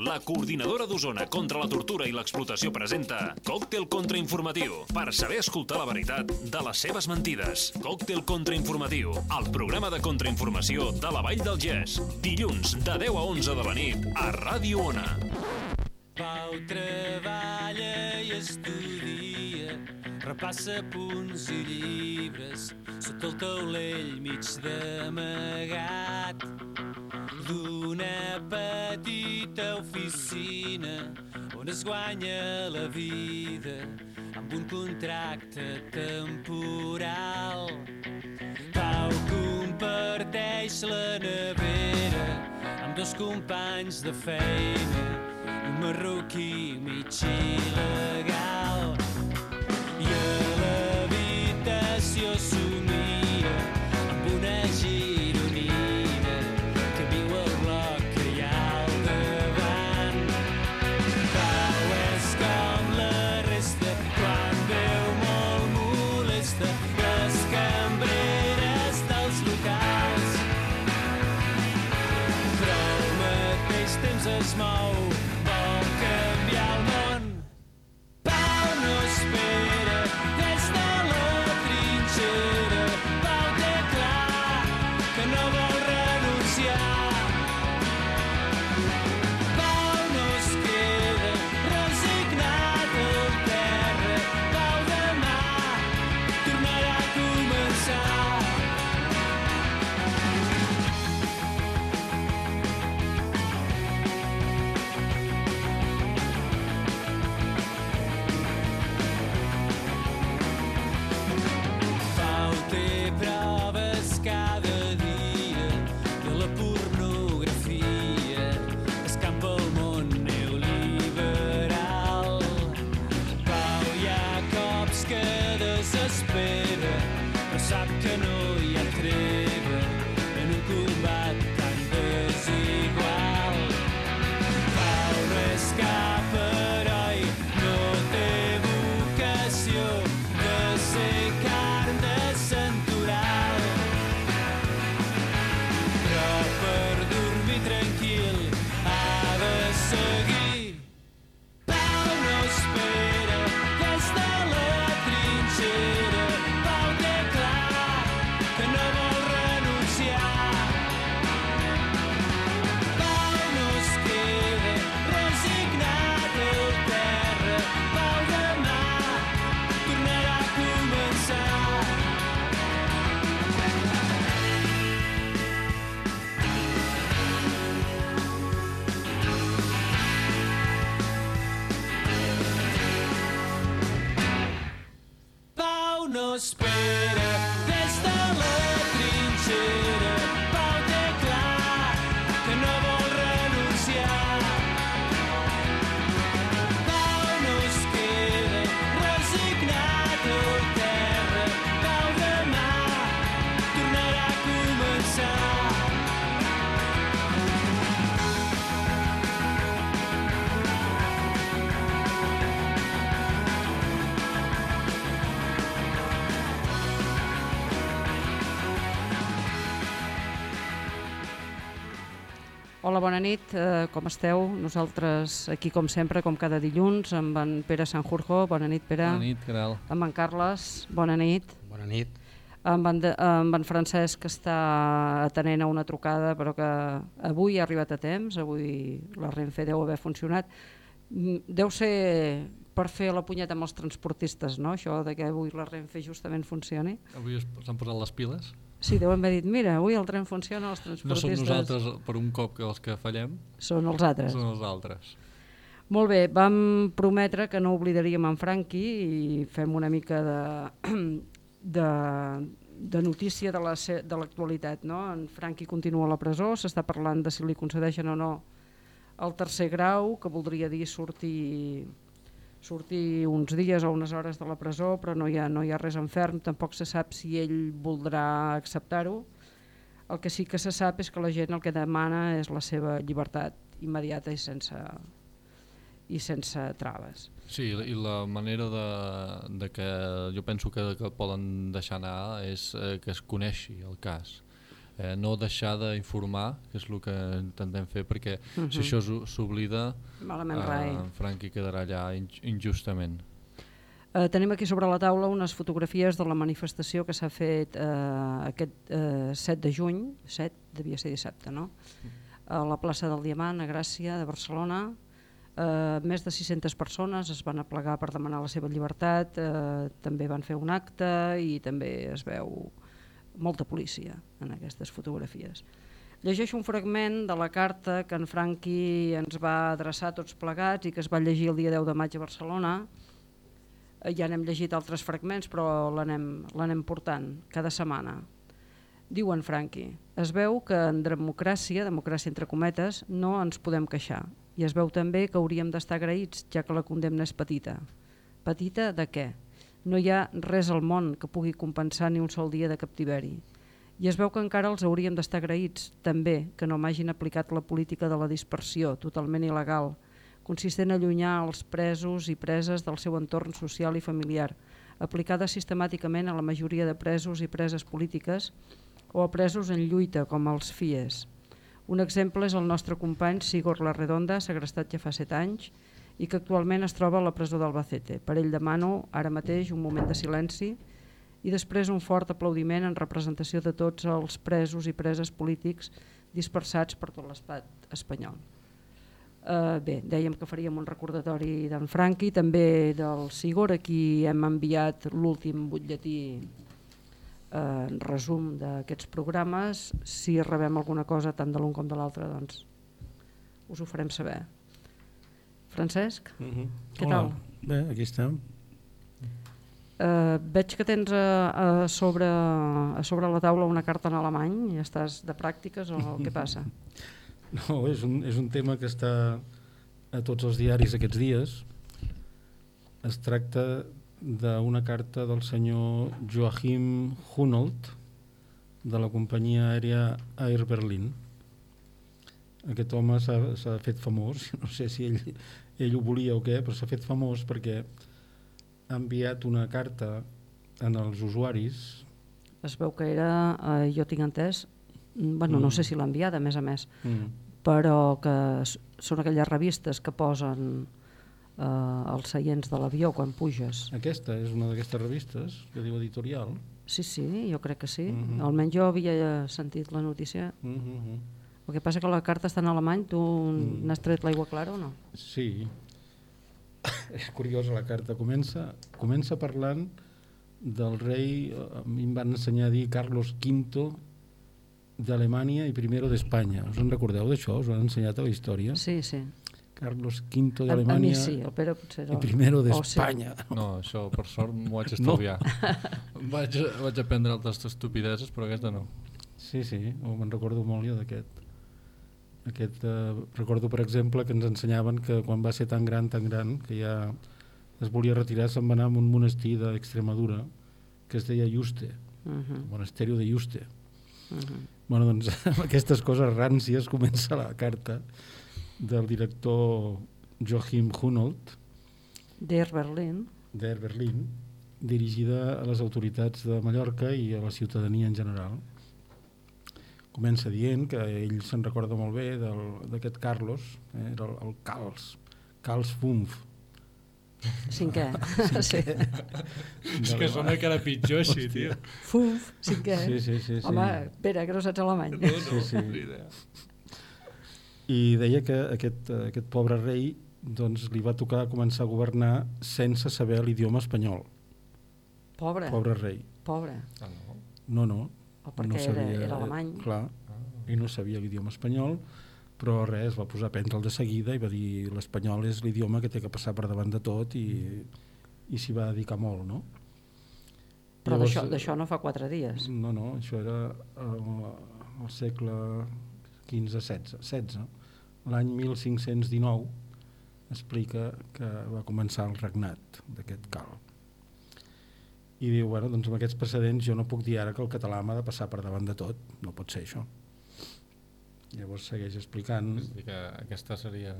La coordinadora d'Osona contra la tortura i l'explotació presenta Còctel Contrainformatiu per saber escoltar la veritat de les seves mentides. Còctel Contrainformatiu, el programa de contrainformació de la Vall del Gès. Dilluns, de 10 a 11 de la nit, a Ràdio Ona. Pau treballa i estudia, repassa punts i llibres, sota el taulell mig d'amagat d'una petita oficina on es guanya la vida amb un contracte temporal. Pau comparteix la nevera amb dos companys de feina un marroquí mig il·legal. I a l'habitació Hola, bona nit, eh, com esteu? Nosaltres aquí, com sempre, com cada dilluns, amb en Pere Sanjurjo, bona nit, Pere. Bona nit, Caral. Amb en Carles, bona nit. Bona nit. Amb en, de, amb en Francesc, que està atenent a una trucada, però que avui ha arribat a temps, avui la Renfe deu haver funcionat. Mm, Deu ser per fer la punyeta amb els transportistes, no?, això de que avui la Renfe justament funcioni. Avui s'han posat les piles. Sí, deuen haver dit, mira, avui el tren funciona, els No transportistes som nosaltres per un cop que els que fallem, són els altres. són els altres. Molt bé, vam prometre que no oblidaríem en Franqui i fem una mica de, de, de notícia de la se- de l'actualitat. No? En Franqui continua a la presó, s'està parlant de si li concedeixen o no el tercer grau, que voldria dir sortir sortir uns dies o unes hores de la presó, però no hi ha, no hi ha res en ferm, tampoc se sap si ell voldrà acceptar-ho. El que sí que se sap és que la gent el que demana és la seva llibertat immediata i sense, i sense traves. Sí, i la manera de, de que jo penso que, que poden deixar anar és eh, que es coneixi el cas. Eh, no deixar d'informar, que és el que intentem fer, perquè uh -huh. si això s'ho- s'oblida, en Franqui quedarà allà inj injustament. Eh, tenim aquí sobre la taula unes fotografies de la manifestació que s'ha fet eh, aquest eh, 7 de juny, 7 devia ser dissabte, no? A la plaça del Diamant, a Gràcia, de Barcelona. Eh, més de 600 persones es van aplegar per demanar la seva llibertat, eh, també van fer un acte i també es veu molta policia en aquestes fotografies. Llegeixo un fragment de la carta que en Franqui ens va adreçar tots plegats i que es va llegir el dia 10 de maig a Barcelona, Eh, ja n'hem llegit altres fragments però l'anem portant cada setmana. Diu en Franqui, es veu que en democràcia, democràcia entre cometes, no ens podem queixar i es veu també que hauríem d'estar agraïts ja que la condemna és petita. Petita de què? No hi ha res al món que pugui compensar ni un sol dia de captiveri. I es veu que encara els hauríem d'estar agraïts també que no m'hagin aplicat la política de la dispersió, totalment il·legal, consistent a allunyar els presos i preses del seu entorn social i familiar, aplicada sistemàticament a la majoria de presos i preses polítiques o a presos en lluita, com els FIES. Un exemple és el nostre company Sigor Larredonda, segrestat ja fa 7 anys, i que actualment es troba a la presó d'Albacete. Per ell demano ara mateix un moment de silenci i després un fort aplaudiment en representació de tots els presos i preses polítics dispersats per tot l'estat espanyol. Uh, bé, dèiem que faríem un recordatori d'en Franqui, també del Sigor, a qui hem enviat l'últim butlletí eh, resum d'aquests programes. Si rebem alguna cosa tant de l'un com de l'altre, doncs us ho farem saber. Francesc, Uh -huh. què tal? Bé, aquí estem. Uh, veig que tens a, a, sobre, a sobre la taula una carta en alemany i estàs de pràctiques o què passa? No, és un, és un tema que està a tots els diaris aquests dies. Es tracta d'una carta del senyor Joachim Hunold de la companyia aèria Air Berlin. Aquest home s'ha fet famós, no sé si ell, ell ho volia o què, però s'ha fet famós perquè ha enviat una carta en els usuaris Es veu que era, eh, jo tinc entès, mm, bueno, no Mm. sé si l'ha enviada a més a més, mm, però que són aquelles revistes que posen eh, els seients de l'avió quan puges. Aquesta és una d'aquestes revistes que diu editorial. Sí, sí, jo crec que sí. Mhm. Almenys jo havia sentit la notícia. Mm -hmm. El que passa que la carta està en alemany, tu Mm. n'has tret l'aigua clara o no? Sí. és curiosa la carta. Comença, comença parlant del rei, a mi em van ensenyar a dir Carlos V d'Alemanya i primero d'Espanya. Us en recordeu d'això? Us ho han ensenyat a la història? Sí, sí. Carlos V A, a mi d'Alemanya sí, el Pere potser i no. primero O sí. d'Espanya. No, això per sort m'ho vaig estalviar. vaig, vaig aprendre altres estupideses, però aquesta no. Sí, sí, oh, me'n recordo molt jo d'aquest. Aquest, eh, recordo, per exemple, que ens ensenyaven que quan va ser tan gran, tan gran, que ja es volia retirar, se'n va anar a un monestir d'Extremadura que es deia Juste, Uh -huh, monasterio de Juste. uh -huh. Bueno, doncs amb aquestes coses ràncies comença la carta del director Joachim Hunold Der Berlin. d'Air Berlin dirigida a les autoritats de Mallorca i a la ciutadania en general. Comença dient que ell se'n recorda molt bé del- d'aquest Carlos, eh, era el, el Cals, Cals Fumf. Cinquè. sí. És que sona que era pitjor així, tio. Fuf, cinquè. Sí, sí, sí. sí. Home, Pere, que no saps alemany. Sí, sí. I deia que aquest, eh, aquest pobre rei doncs, li va tocar començar a governar sense saber l'idioma espanyol. Pobre, Pobre rei. pobre. Ah, no? No, no. O perquè no era, sabia, era alemany. Clar, i no sabia l'idioma espanyol, però res, va posar a prendre'l de seguida i va dir l'espanyol és l'idioma que té que passar per davant de tot i, i s'hi va dedicar molt, no? Però d'això no fa quatre dies. No, no, això era al, al segle XV-XVI. XVI. L'any 1519 explica que va començar el regnat d'aquest cal. I diu, bueno, doncs amb aquests precedents jo no puc dir ara que el català m'ha de passar per davant de tot, no pot ser això. Llavors segueix explicant... És dir, que aquesta seria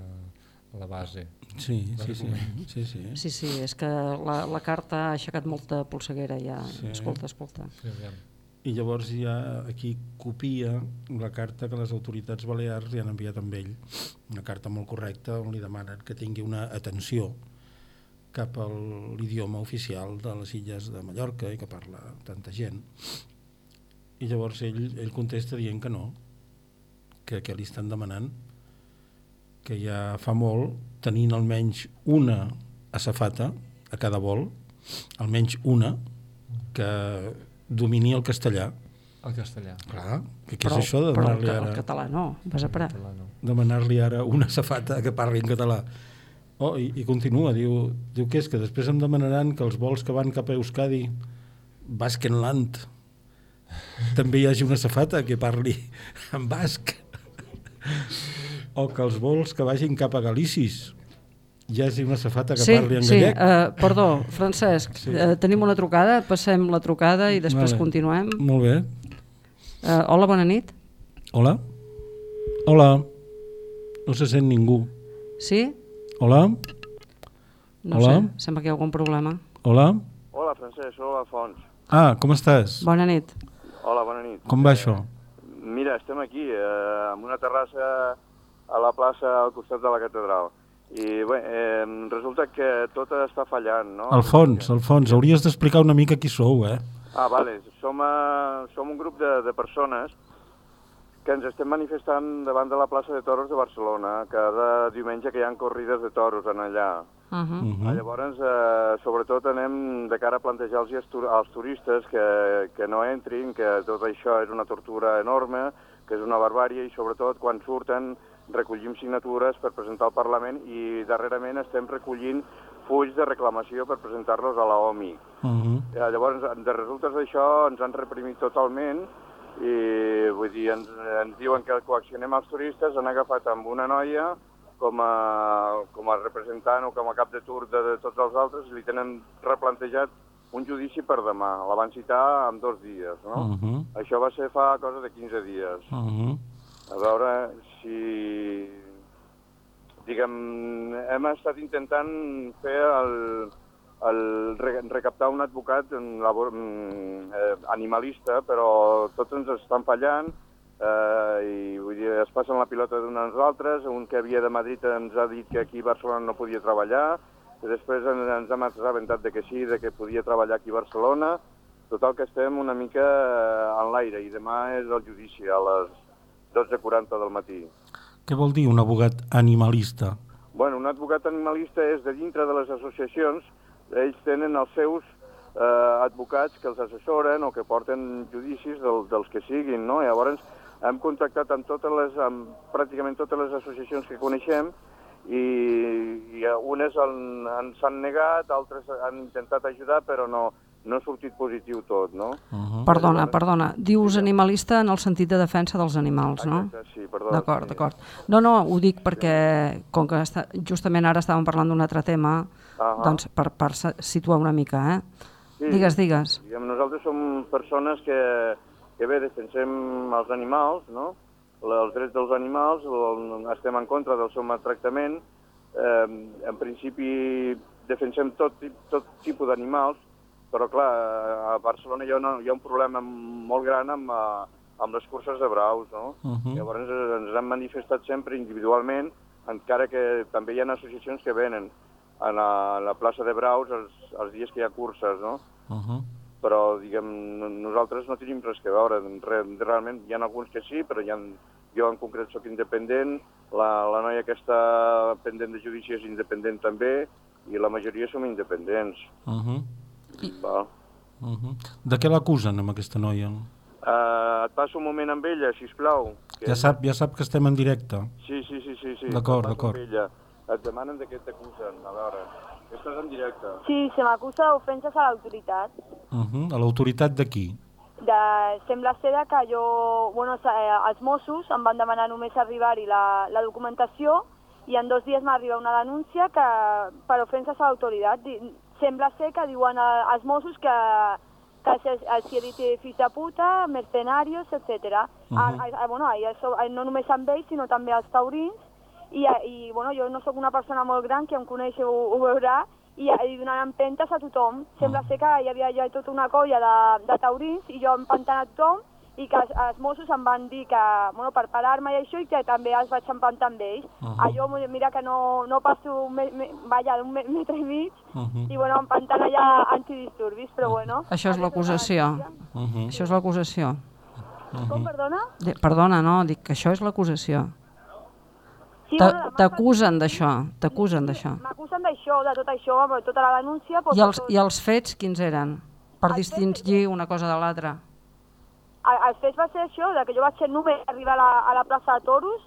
la base. Sí, sí, sí, sí, sí. Sí, sí, és que la, la carta ha aixecat molta polseguera ja. Sí. Escolta, escolta. Sí, aviam. I llavors ja aquí copia la carta que les autoritats balears li han enviat amb ell, una carta molt correcta on li demanen que tingui una atenció cap a l'idioma oficial de les illes de Mallorca i que parla tanta gent. I llavors ell, ell contesta dient que no, que què li estan demanant, que ja fa molt, tenint almenys una assafata a cada vol, almenys una, que domini el castellà. El castellà. Clar, que què Però, és això de però el, demanar-li ca- el ara, català no, vas a parar. No. demanar-li ara una safata que parli en català? Oh, i, I continua, diu, diu que és que després em demanaran que els vols que van cap a Euskadi, Baskenland, també hi hagi una safata que parli en basc. o que els vols que vagin cap a Galícis hi hagi una safata que Sí, parli en sí, gallec. uh, perdó, Francesc, Sí. uh, tenim una trucada, passem la trucada i després Vale. continuem. Molt bé. Uh, hola, bona nit. Hola? Hola? No se sent ningú. Sí? Hola? No Hola? sé, sembla que hi ha algun problema. Hola? Hola, Francesc, soc Alfons. Ah, com estàs? Bona nit. Hola, bona nit. Com va això? Mira, estem aquí, eh, en una terrassa a la plaça al costat de la catedral. I bé, eh, resulta que tot està fallant, no? Alfons, Alfons, hauries d'explicar una mica qui sou, eh? Ah, vale. Som, a, som un grup de, de persones que ens estem manifestant davant de la plaça de Toros de Barcelona cada diumenge que hi ha corrides de toros en allà. Uh -huh. Uh Ah, Llavors, eh, sobretot anem de cara a plantejar-los als, als turistes que, que no entrin, que tot això és una tortura enorme, que és una barbària i sobretot quan surten recollim signatures per presentar al Parlament i darrerament estem recollint fulls de reclamació per presentar-los a la OMI. Uh -huh. Eh, Llavors, de resultes d'això ens han reprimit totalment i vull dir, ens, ens diuen que coaccionem els turistes, han agafat amb una noia com a, com a representant o com a cap de tur de, de tots els altres i li tenen replantejat un judici per demà. La van citar en dos dies, no? Uh -huh. Això va ser fa cosa de 15 dies. Uh -huh. A veure si... Diguem, hem estat intentant fer el, el re, recaptar un advocat en labor, mm, eh, animalista, però tots ens estan fallant eh, i vull dir, es passen la pilota d'uns als altres. Un que havia de Madrid ens ha dit que aquí a Barcelona no podia treballar, i després ens, ens hem assabentat de que sí, de que podia treballar aquí a Barcelona. Total que estem una mica eh, en l'aire i demà és el judici a les 12.40 del matí. Què vol dir un abogat animalista? Bueno, un advocat animalista és de dintre de les associacions, ells tenen els seus eh, advocats que els assessoren o que porten judicis del, dels que siguin, no? I llavors hem contactat amb totes les, amb pràcticament totes les associacions que coneixem i, i unes han, ens han negat, altres han intentat ajudar, però no, no ha sortit positiu tot, no? Uh -huh. Perdona, perdona. Dius animalista en el sentit de defensa dels animals, no? Exacte, sí, perdó. D'acord, sí. d'acord. No, no, ho dic perquè, com que està, justament ara estàvem parlant d'un altre tema, Ahà. doncs per, per situar una mica, eh? Sí. Digues, digues. Diguem, nosaltres som persones que, que bé, defensem els animals, no? La- els drets dels animals, el, estem en contra del seu maltractament. Eh, en principi defensem tot, tip- tot tipus d'animals, però clar, a Barcelona hi ha, una, hi ha un problema molt gran amb, amb les curses de braus, no? Uh -huh. Llavors ens hem manifestat sempre individualment, encara que també hi ha associacions que venen a la, a la plaça de Braus els, els dies que hi ha curses, no? Uh -huh. però diguem, no- nosaltres no tenim res que veure. Re, realment hi ha alguns que sí, però hi ha, jo en concret sóc independent, la, la noia que està pendent de judici és independent també, i la majoria som independents. Uh -huh. Val. Uh -huh. De què l'acusen amb aquesta noia? Uh, et passo un moment amb ella, si plau. Ja sap, ja sap que estem en directe. Sí, sí, sí, sí. sí. D'acord, Et passo d'acord. Et demanen de què t'acusen. A veure, estàs en directe. Sí, se m'acusa d'ofenses a l'autoritat. Uh -huh. A l'autoritat d'aquí. De, sembla ser de que jo, bueno, eh, els Mossos em van demanar només arribar-hi la, la documentació i en dos dies m'arriba una denúncia que, per ofenses a l'autoritat. Sembla ser que diuen a- als Mossos que, que els, he dit fills de puta, mercenarios, etc. Uh -huh. bueno, i això, eh, no només amb ells, sinó també als taurins, i, i bueno, jo no sóc una persona molt gran, que em coneix ho, ho veurà, i, i donant empentes a tothom. Sembla ser que hi havia ja tota una colla de, de taurins i jo empantant a tothom i que els, els Mossos em van dir que, bueno, per parar-me i això, i que també els vaig empantar amb ells. Uh -huh. Allò, mira que no, no passo, me, me, vaja, d'un me- metre i mig, Uh -huh. i bueno, empantant allà antidisturbis, però bueno. Això és l'acusació. Uh -huh. Això és l'acusació. Com, perdona? De- Perdona, no, dic que això és l'acusació. T'acusen d'això, t'acusen d'això. M'acusen d'això, de tot això, amb tota la denúncia. Doncs, I els, tot- I els fets quins eren? Per Els distingir una cosa de l'altra. El, el fets va ser això, de que jo vaig ser només arribar a la, a la plaça de Toros,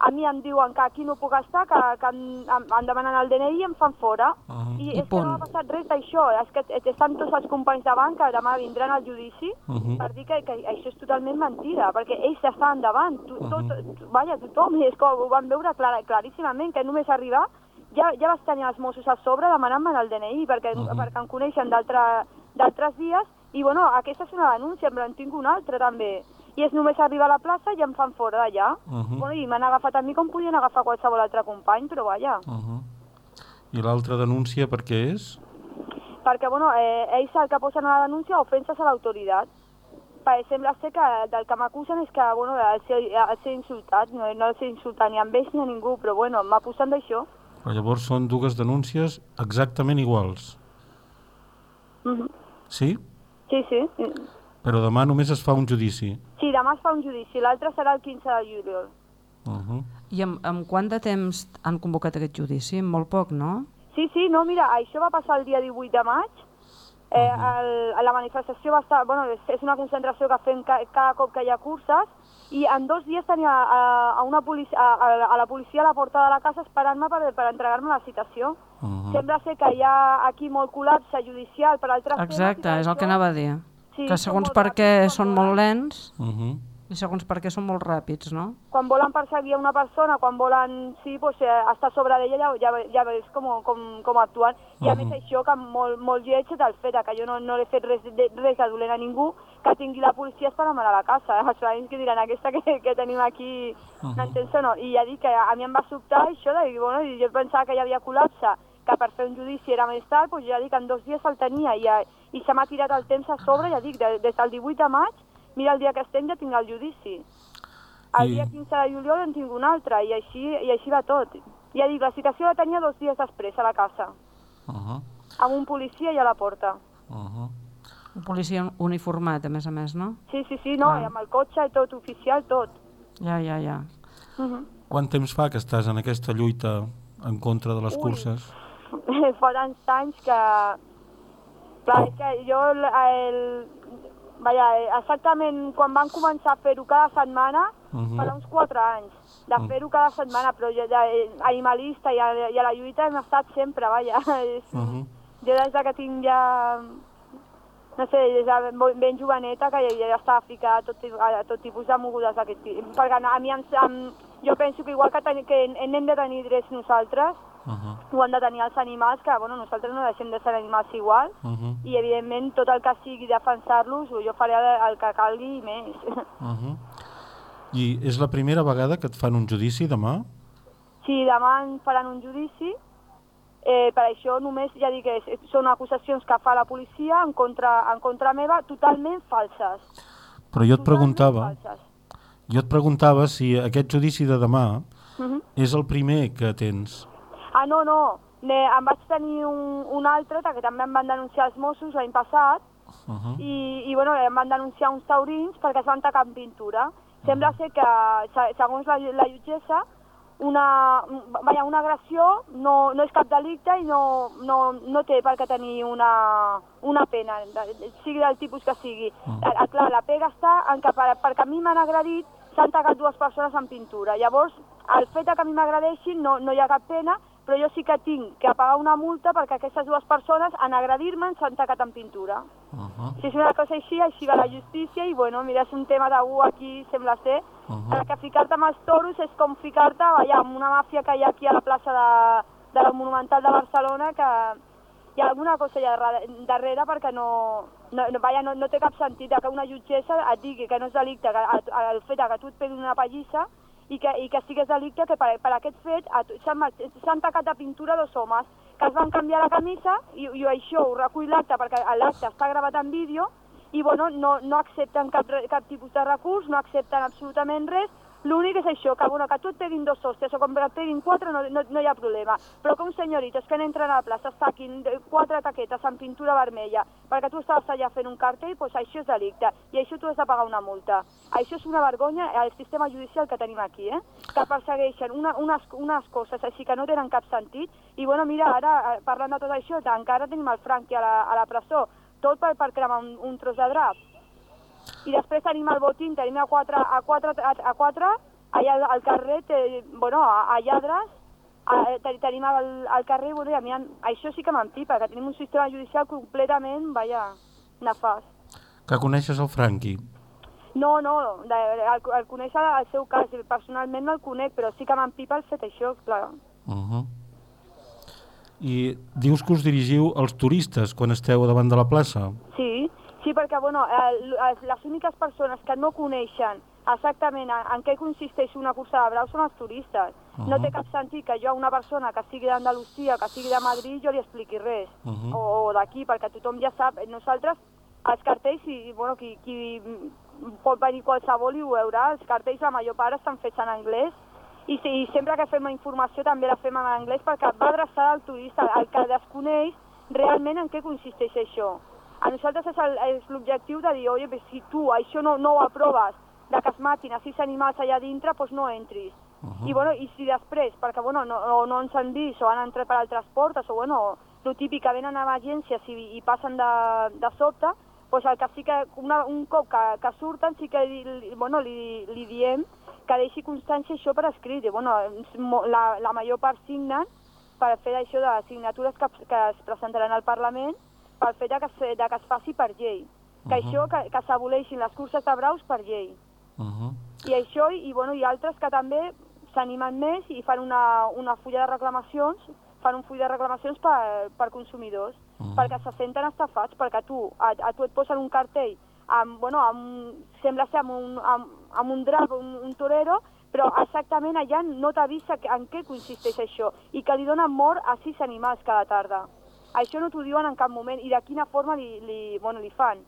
a mi em diuen que aquí no puc estar, que, que em, em, em demanen el DNI i em fan fora. Uh -huh. I, I és que no ha passat res d'això, és que estan tots els companys davant que demà vindran al judici Uh -huh. per dir que, que això és totalment mentida, perquè ells estaven davant, tu, tot, tot, vaja, tothom, és que ho van veure clar, claríssimament, que només arribar ja, ja vas tenir els Mossos a sobre demanant-me el DNI, perquè, uh -huh. perquè em coneixen d'altre- d'altres dies, i bueno, aquesta és una denúncia, però en tinc una altra també. I és només arribar a la plaça i em fan fora d'allà. Uh -huh. bueno, I m'han agafat a mi com podien agafar qualsevol altre company, però vaja. Uh -huh. I l'altra denúncia per què és? perquè bueno, eh, ells el que posen a la denúncia ofenses a l'autoritat. Perquè sembla ser que del que m'acusen és que bueno, els, he, els he insultat, no, no els he insultat ni amb ells ni a ningú, però bueno, m'acusen d'això. Però llavors són dues denúncies exactament iguals. Mhm. Sí? Sí, sí. Però demà només es fa un judici. Sí, demà es fa un judici, l'altre serà el 15 de juliol. Uh -huh. I amb, amb quant de temps han convocat aquest judici? En Molt poc, no? Sí, sí, no, mira, això va passar el dia 18 de maig. Eh, el, la manifestació va estar, bueno, és, és una concentració que fem ca, cada cop que hi ha curses i en dos dies tenia a, a, una policia, a, a, a la policia a la porta de la casa esperant-me per, per entregar-me la citació. Uh -huh. Sembla ser que hi ha aquí molt col·lapse judicial per altres temes. Exacte, per és el que anava a dir. Sí, que segons per què ràpids, són molt lents Uh -huh. i segons per què són molt ràpids, no? Quan volen perseguir a una persona, quan volen, sí, pues, eh, estar sobre d'ella, ja, ja, ja veus com, com, com actuen. I a Mhm. més això, que molt, molt lleig del fet de que jo no, no he fet res de, res de dolent a ningú, que tingui la policia esperant-me a la casa. Els veïns que diran, aquesta que, que tenim aquí, Mhm. n'entens o no? I ja dic que a mi em va sobtar això, de, dir, bueno, i jo pensava que hi havia col·lapse, que per fer un judici era més tard, doncs ja dic, en dos dies el tenia, i, eh, i se m'ha tirat el temps a sobre, ja dic, de, des del 18 de maig, mira el dia que estem ja tinc el judici. El I- dia 15 de juliol en tinc un altre, i així, i així va tot. Ja dic, la citació la tenia dos dies després a la casa, Uh -huh. amb un policia i a la porta. Uh -huh. Un policia uniformat, a més a més, no? Sí, sí, sí, no, Ah. i amb el cotxe i tot, oficial, tot. Ja, ja, ja. Uh -huh. Quant temps fa que estàs en aquesta lluita en contra de les Ui. curses? Fa tants anys que... Clar, és que jo el. Vaja, exactament quan van començar a fer-ho cada setmana, Uh -huh. farà uns 4 anys, de Mm. fer-ho cada setmana, però jo, de, animalista i a, i a la lluita hem estat sempre, vaja. És, Uh -huh. Jo des de que tinc ja... No sé, des de ben- ben joveneta que ja, ja estava ficada a tot, a tot tipus de mogudes d'aquest tipus. Perquè a mi em, em, jo penso que igual que, ten, que hem de tenir drets nosaltres, Uh -huh. ho han de tenir els animals, que bueno, nosaltres no deixem de ser animals igual, Uh -huh. i evidentment tot el que sigui defensar-los, jo faré el, el que calgui i més. Uh -huh. I és la primera vegada que et fan un judici demà? Si demà em faran un judici, eh, per això només, ja dic, són acusacions que fa la policia en contra, en contra meva, totalment falses. Però jo et Totalment preguntava, Falses. jo et preguntava si aquest judici de demà Uh -huh. és el primer que tens. Ah, no, no. Ne, em vaig tenir un, un altre, que també em van denunciar els Mossos l'any passat, Uh -huh. i, i bueno, em van denunciar uns taurins perquè es van tacar amb pintura. Sembla ser que, se- segons la, la jutgessa, una, vaja, una agressió no, no és cap delicte i no, no, no té per què tenir una, una pena, sigui del tipus que sigui. Mm. Clar, la pega està en que per, perquè a mi m'han agredit s'han tacat dues persones amb pintura. Llavors, el fet que a mi m'agredeixin no, no hi ha cap pena, però jo sí que tinc que pagar una multa perquè aquestes dues persones en agredir-me s'han tacat amb pintura. Uh -huh. Si és una cosa així, així va la justícia i bueno, mira, és un tema tabú aquí, sembla ser, Uh Que ficar-te amb els toros és com ficar-te amb una màfia que hi ha aquí a la plaça de, de la Monumental de Barcelona que hi ha alguna cosa allà darrere, perquè no, no, no, vaja, no, no té cap sentit que una jutgessa et digui que no és delicte que, el, fet que tu et peguin una pallissa i que, i que sigues delicte que per, per aquest fet s'han tacat de pintura dos homes que es van canviar la camisa i, i això ho recull l'acte perquè l'acte està gravat en vídeo i bueno, no, no accepten cap, cap tipus de recurs, no accepten absolutament res, l'únic és això, que, bueno, que tu et peguin dos hòsties o com et peguin quatre no, no, no hi ha problema, però que uns senyoritos que entren a la plaça es taquin quatre taquetes amb pintura vermella perquè tu estaves allà fent un cartell, doncs això és delicte i això tu has de pagar una multa. Això és una vergonya al sistema judicial que tenim aquí, eh? que persegueixen una, unes, unes coses així que no tenen cap sentit i bueno, mira, ara eh, parlant de tot això, encara tenim el Franqui a la, a la presó, tot per, per cremar un, un tros de drap. I després tenim el botín, tenim a quatre, a quatre, a, a quatre allà al, al carrer, te, bueno, a, a lladres, a, te, tenim al, al carrer, bueno, i a mi això sí que m'empipa, que tenim un sistema judicial completament, vaja, nefast. Que coneixes el Franqui. No, no, de, el, el conèixer el seu cas, personalment no el conec, però sí que m'empipa el fet això, clar. Uh -huh. I dius que us dirigiu als turistes quan esteu davant de la plaça? Sí, sí, perquè bueno, el, el, les úniques persones que no coneixen exactament en, en què consisteix una cursa de braus són els turistes. Uh -huh. No té cap sentit que jo a una persona que sigui d'Andalusia, que sigui de Madrid, jo li expliqui res. Uh -huh. O, o d'aquí, perquè tothom ja sap. Nosaltres, els cartells, i, bueno, qui, qui pot venir qualsevol i ho veurà, els cartells la major part estan fets en anglès i, i sempre que fem la informació també la fem en anglès perquè va adreçada al turista, al que desconeix realment en què consisteix això. A nosaltres és l'objectiu de dir, oi, si tu això no, no ho aproves, de que es matin a sis animals allà dintre, doncs no entris. Uh -huh. I, bueno, I si després, perquè bueno, no, no, ens han vist o han entrat per altres portes, o bueno, el típic que venen a emergències i, i passen de, de sobte, doncs el que sí que una, un cop que, que surten sí que li, bueno, li, li diem que deixi constància això per escrit. I, bueno, la, la major part signen per fer això de signatures que, que es presentaran al Parlament pel fet de que, es, de que es faci per llei. Que Mhm. això, que, que s'aboleixin les curses de braus per llei. Uh -huh. I això, i, bueno, i altres que també s'animen més i fan una, una fulla de reclamacions, fan un full de reclamacions per, per consumidors, Mhm. perquè se senten estafats, perquè tu, a, a tu et posen un cartell, amb, bueno, amb, sembla ser amb un, amb, amb un drap, un, un torero, però exactament allà no t'avisa en què consisteix això, i que li donen mort a sis animals cada tarda. Això no t'ho diuen en cap moment, i de quina forma li, li, bueno, li fan.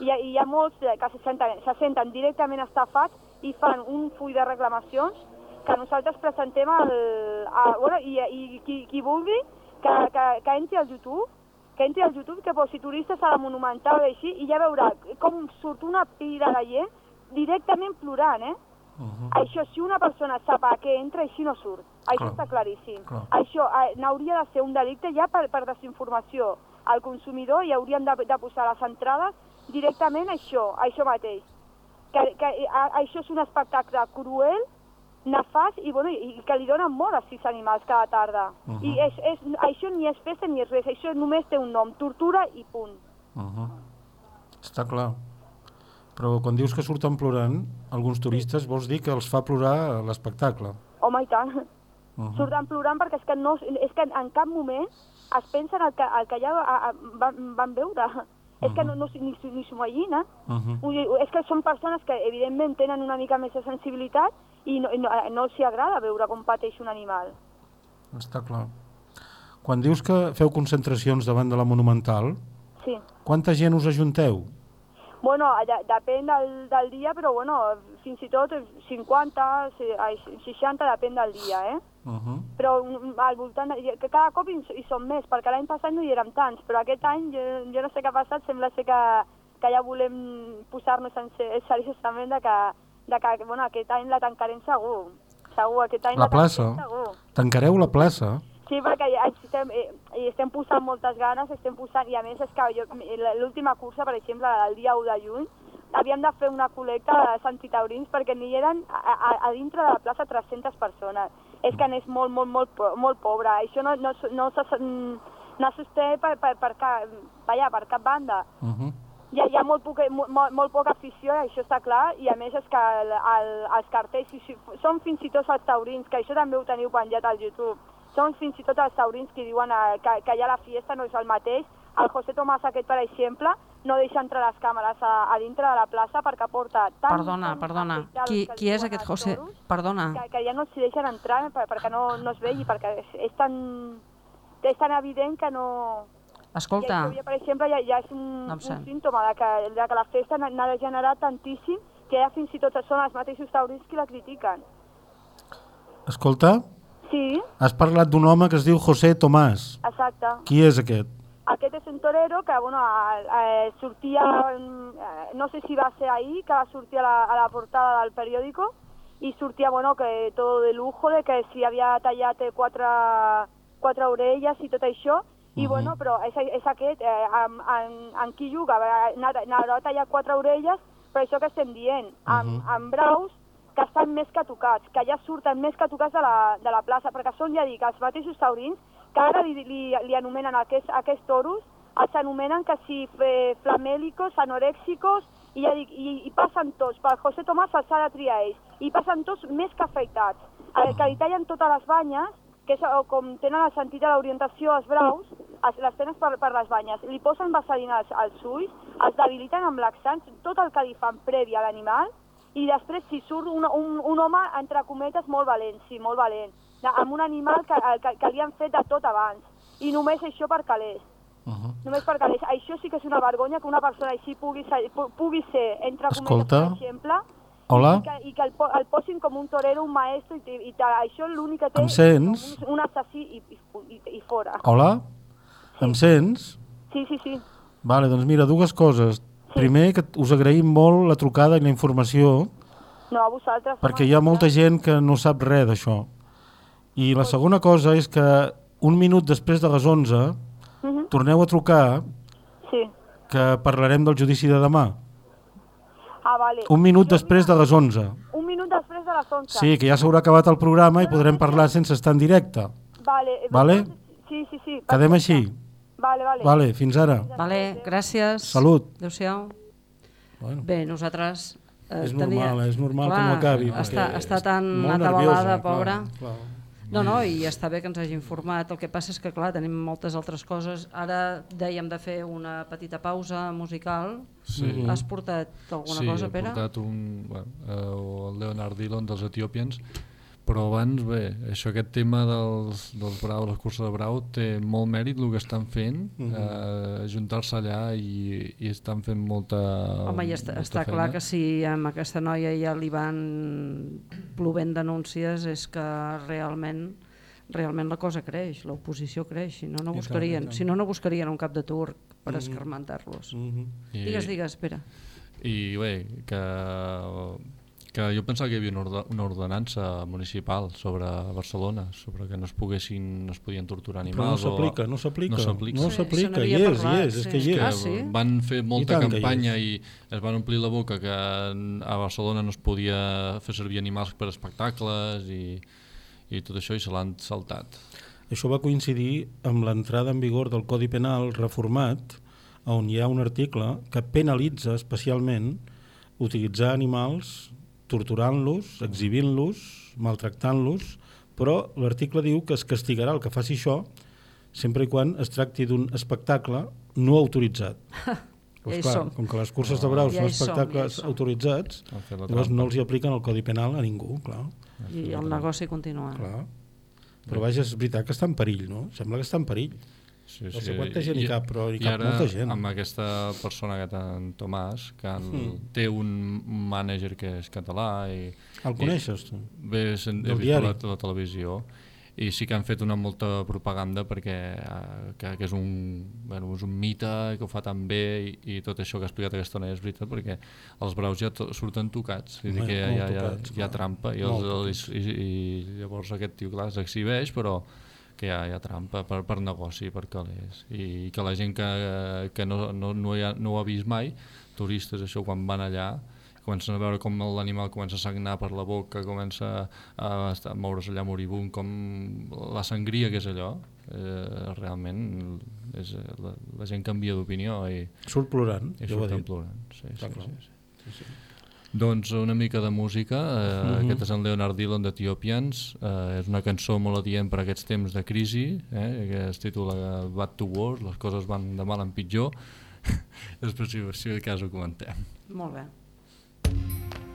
I hi ha, hi ha molts eh, que se senten, se senten directament estafats i fan un full de reclamacions que nosaltres presentem al, a, bueno, i, i qui, qui vulgui que, que, que entri al YouTube que entri al YouTube, que posi turistes a la Monumental o així, i ja veurà com surt una pila de gent directament plorant, eh? Uh -huh. Això, si una persona sap a què entra, així no surt. Això Clar. està claríssim. Clar. Això eh, n'hauria de ser un delicte ja per, per desinformació al consumidor i haurien de, de posar les entrades directament això, això mateix. Que, que a, això és un espectacle cruel, nefast i, bueno, i, i que li donen mort a sis animals cada tarda. Uh -huh. I és, és, això ni és festa ni és res, això només té un nom, tortura i punt. Uh -huh. Està clar. Però quan dius que surten plorant, alguns turistes vols dir que els fa plorar l'espectacle. Home, i tant. Uh -huh. surten plorant perquè és que, no, és que en cap moment es pensen el que, el que ja a, a, van, van veure. És que no, no, ni, ni s'ho imaginen. Uh -huh. Vull dir, és que són persones que evidentment tenen una mica més de sensibilitat i no, no, eh, no els agrada veure com pateix un animal. Està clar. Quan dius que feu concentracions davant de la Monumental, Sí. quanta gent us ajunteu? Bueno, de, depèn del, del dia, però bueno, fins i tot 50, si- ai, 60, depèn del dia, eh? Uh -huh. però mm, al voltant, que cada cop hi, hi són més, perquè l'any passat no hi érem tants, però aquest any jo, jo no sé què ha passat, sembla ser que, que ja volem posar-nos en se- seriosament de que, de que bueno, aquest any la tancarem segur. Segur, aquest any La tancarem plaça? Segur. Tancareu la plaça? Sí, perquè ja estem, eh, hi estem posant moltes ganes, estem posant, i a més és que jo, l'última cursa, per exemple, el dia 1 de juny, havíem de fer una col·lecta de santitaurins perquè n'hi eren a, a, a dintre de la plaça 300 persones. És que n'és molt, molt, molt, molt pobre. Això no, no, no, no se sosté per, per, per, cap, per cap banda. Uh -huh. hi ha, hi ha molt, poca, molt, molt poca afició, això està clar, i a més és que el, el, els cartells si, si, són fins i tot els taurins, que això també ho teniu penjat al YouTube, són fins i tot els taurins que diuen eh, que, que allà la fiesta no és el mateix. El José Tomàs aquest, per exemple, no deixa entrar les càmeres a, a dintre de la plaça perquè porta tant... Perdona, tant perdona. Qui, que qui és aquest José? toros, Perdona. que, que ja no s'hi deixen entrar per, perquè no, no es vegi, perquè és, és, tan, és tan evident que no... Escolta, I això, ja, per exemple, ja, ja és un, No un símptoma de que, de que la festa n'ha degenerat tantíssim que ja fins i tot són els mateixos taurins qui la critiquen. Escolta, Sí, has parlat d'un home que es diu José Tomàs. exacte. Qui és aquest? Aquest és un torero que bueno, eh, sortia, no sé si va ser ahir, que va sortir a la, a la portada del periòdico i sortia bueno, que todo de lujo, de que si havia tallat eh, quatre, quatre orelles i tot això, i bueno, però és, és aquest, eh, amb, amb, amb qui juga, anava a tallar quatre orelles, però això que estem dient, amb, amb braus que estan més que tocats, que ja surten més que tocats de la, de la plaça, perquè són, ja dic, els mateixos taurins, que ara li, li, li anomenen aquests, aquests toros, els anomenen que si eh, flamèlicos, anorèxicos, i ja dic, i, i passen tots, per José Tomàs els ha de triar ells, i passen tots més que afeitats, el que li tallen totes les banyes, que és com tenen el sentit de l'orientació als braus, es, les tenen per, per les banyes, li posen vaselina als, als ulls, els debiliten amb laxants, tot el que li fan previ a l'animal, i després si surt un, un, un home, entre cometes, molt valent, sí, molt valent, amb un animal que, que, que li han fet de tot abans, i només això per calés. Uh -huh. Només per calés. Això sí que és una vergonya que una persona així pugui ser, pu- pugui ser entre cometes, Escolta. per exemple, Hola? i que, i que el, el posin com un torero, un maestro, i, i, i això l'únic que té Em sents? un, un assassí i, i, i, fora. Hola? Em sents? Sí, sí, sí. Vale, doncs mira, dues coses. Primer, que us agraïm molt la trucada i la informació, No, a vosaltres. perquè hi ha molta gent que no sap res d'això. I la segona cosa és que un minut després de les 11 Mhm. torneu a trucar Sí. que parlarem del judici de demà. Ah, vale. Un minut Jo, després de les 11. mira, Un minut després de les 11. Sí, que ja s'haurà acabat el programa i podrem parlar sense estar en directe. Vale. Vale? doncs, Sí, sí, sí. Quedem així. Vale, vale. Vale, fins ara. vale, gràcies. Salut. Adéu-siau. Bueno. Bé, nosaltres... eh, És tenia- normal, és normal que Clar, no acabi. Està, perquè està tan atabalada, pobra. Clar, clar. No, no, i està bé que ens hagi informat. El que passa és que, clar, tenim moltes altres coses. Ara dèiem de fer una petita pausa musical. Sí. Has portat alguna sí, cosa, he Pere? portat un, bueno, eh, el Leonard Dillon dels Etiopians, però abans, bé, això aquest tema dels, dels brau, les curses de brau, té molt mèrit el que estan fent, Mhm. eh, juntar-se allà i, i estan fent molta Home, i està, molta està feina. clar que si amb aquesta noia ja li van plovent denúncies és que realment realment la cosa creix, l'oposició creix, si no, no I buscarien, tant. si no, no buscarien un cap de turc per escarmentar-los. Mhm. I- Digues, digues, Pere. I bé, que, que jo pensava que hi havia una, orde, una ordenança municipal sobre Barcelona, sobre que no es poguessin, no es podien torturar Però no animals. s'aplica, no s'aplica. No s'aplica. No Sí, s'aplica, hi és, hi és, és sí. que hi que és. Ah, sí? van fer molta hi campanya i es van omplir la boca que a Barcelona no es podia fer servir animals per espectacles i, i tot això i se l'han saltat. Això va coincidir amb l'entrada en vigor del Codi Penal reformat, on hi ha un article que penalitza especialment utilitzar animals torturant-los, exhibint-los, maltractant-los, però l'article diu que es castigarà el que faci això sempre i quan es tracti d'un espectacle no autoritzat. Ja hi clar, som. com que les curses de braus Ja són som, espectacles ja autoritzats, llavors no els hi apliquen el Codi Penal a ningú, clar. I el negoci continua. clar. Però vaja, és veritat que està en perill, no? Sembla que està en perill. Sí, No sé quanta gent hi cap, però hi i cap ara, molta gent. amb aquesta persona que en Tomàs, que el, Mm. té un mànager que és català i El coneixes, tu? bé, he vist la, la televisió i sí que han fet una molta propaganda perquè eh, que, que és, un, bueno, és un mite, que ho fa tan bé i, i tot això que ha explicat aquesta noia és veritat perquè els braus ja to, surten tocats vull dir que hi ha, hi ha, hi ha, trampa i, els, i, i, i llavors aquest tio clar s'exhibeix però que hi ha, hi ha trampa per, per negoci, per calés i que la gent que, que no, no, no, hi ha, no ho ha vist mai turistes això quan van allà comencen a veure com l'animal comença a sagnar per la boca, comença a, estar, a moure's allà moribund, com la sangria que és allò, eh, realment és, la, la gent canvia d'opinió i, Surt plorant, i ja ho ha dit. plorant. Sí, sí, Està clar. sí, sí. Doncs una mica de música, eh, Mhm. aquest és en Leonard Dillon d'Ethiopians, eh, és una cançó molt adient per a aquests temps de crisi, eh, que es titula Bad to Worse, les coses van de mal en pitjor, després si, si de cas ho comentem. Molt bé.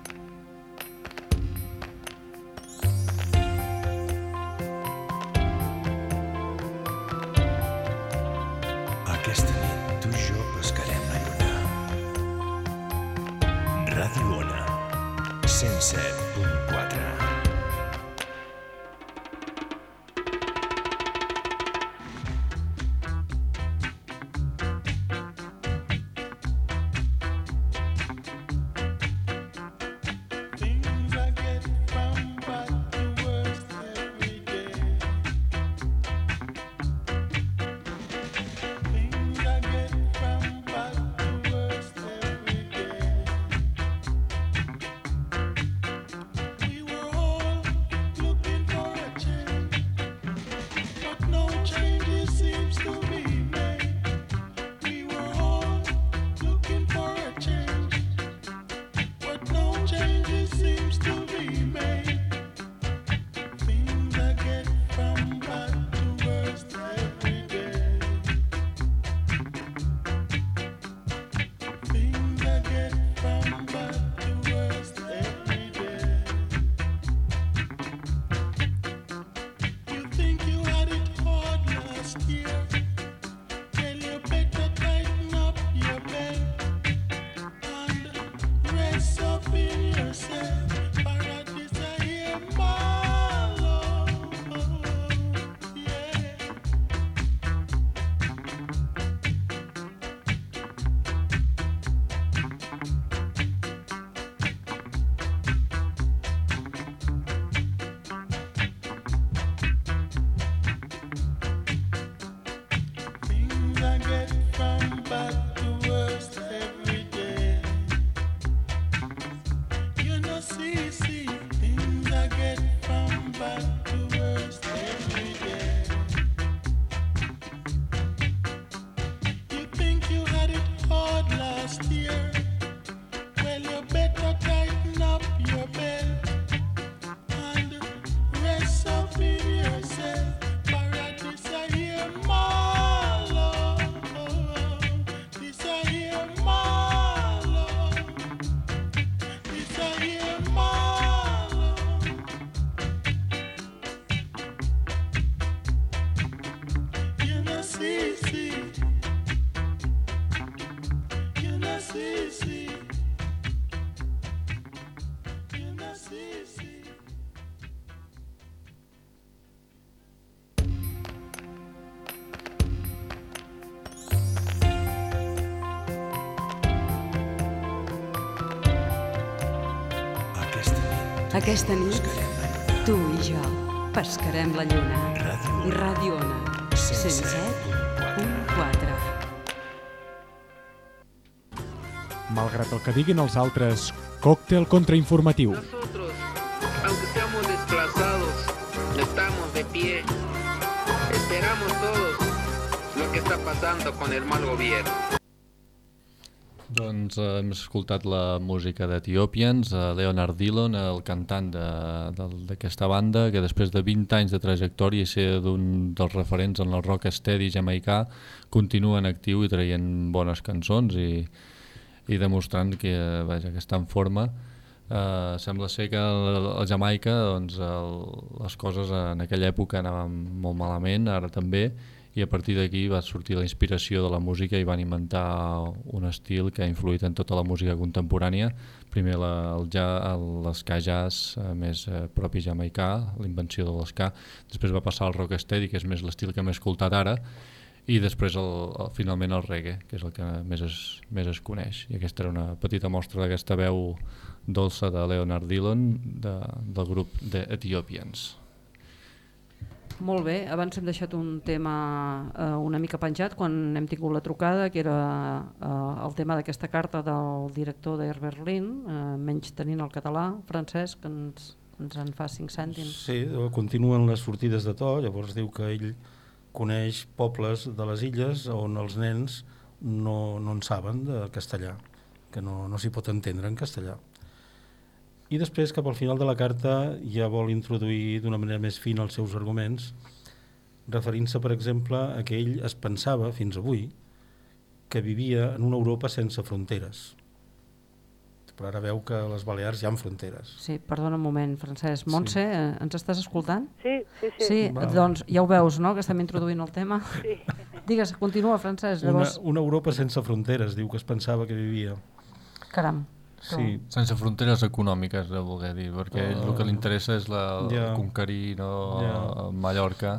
107.4. Aquesta nit, tu i jo pescarem la lluna. Ràdio I Ràdio Ona, 107.4. Malgrat el que diguin els altres, còctel contrainformatiu. Nosotros, aunque seamos desplazados, estamos de pie. Esperamos todos lo que está pasando con el mal gobierno. Doncs eh, hem escoltat la música d'Ethiopians, eh, Leonard Dillon, el cantant d'aquesta banda, que després de 20 anys de trajectòria i ser d'un dels referents en el rock steady jamaicà, continua en actiu i traient bones cançons i, i demostrant que, vaja, que està en forma. Eh, sembla ser que a Jamaica doncs, el, les coses en aquella època anaven molt malament, ara també, i a partir d'aquí va sortir la inspiració de la música i van inventar un estil que ha influït en tota la música contemporània. Primer l'esca jazz eh, més eh, propi jamaicà la invenció de l'esca. Després va passar al rocksteady que és més l'estil que hem escoltat ara. I després el, el, finalment el reggae que és el que més es, més es coneix. I aquesta era una petita mostra d'aquesta veu dolça de Leonard Dillon de, del grup The Ethiopians Molt bé, abans hem deixat un tema eh, una mica penjat quan hem tingut la trucada, que era eh, el tema d'aquesta carta del director d'Air Berlin, eh, menys tenint el català, Francesc, que ens, ens en fa cinc cèntims. Sí, continuen les sortides de to, llavors diu que ell coneix pobles de les illes on els nens no, no en saben de castellà, que no, no s'hi pot entendre en castellà. I després, cap al final de la carta, ja vol introduir d'una manera més fina els seus arguments, referint-se, per exemple, a que ell es pensava, fins avui, que vivia en una Europa sense fronteres. Però ara veu que a les Balears hi ha fronteres. Sí, perdona un moment, Francesc. Montse, sí. eh, ens estàs escoltant? Sí, sí, sí. Sí, Va. doncs ja ho veus, no?, que estem introduint el tema. Sí. Digues, continua, Francesc. Una, Llavors, una Europa sense fronteres, diu que es pensava que vivia. caram. Sí, Sense fronteres econòmiques, de voler dir, perquè uh, el que li interessa és la, ja. conquerir no, Ja. Mallorca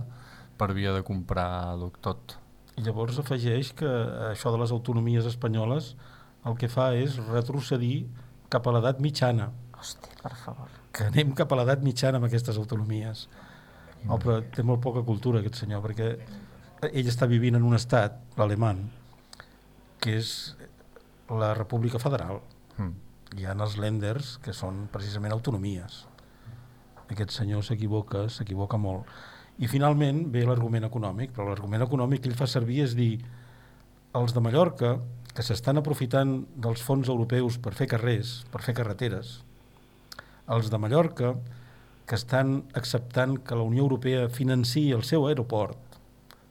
per via de comprar tot. I llavors afegeix que això de les autonomies espanyoles el que fa és retrocedir cap a l'edat mitjana. Hosti, per favor. Que anem cap a l'edat mitjana amb aquestes autonomies. Oh, però té molt poca cultura aquest senyor, perquè ell està vivint en un estat, l'alemany, que és la República Federal. Mm. Hi ha els lenders, que són precisament autonomies. Aquest senyor s'equivoca, s'equivoca molt. I finalment ve l'argument econòmic, però l'argument econòmic que ell fa servir és dir els de Mallorca, que s'estan aprofitant dels fons europeus per fer carrers, per fer carreteres, els de Mallorca, que estan acceptant que la Unió Europea financi el seu aeroport,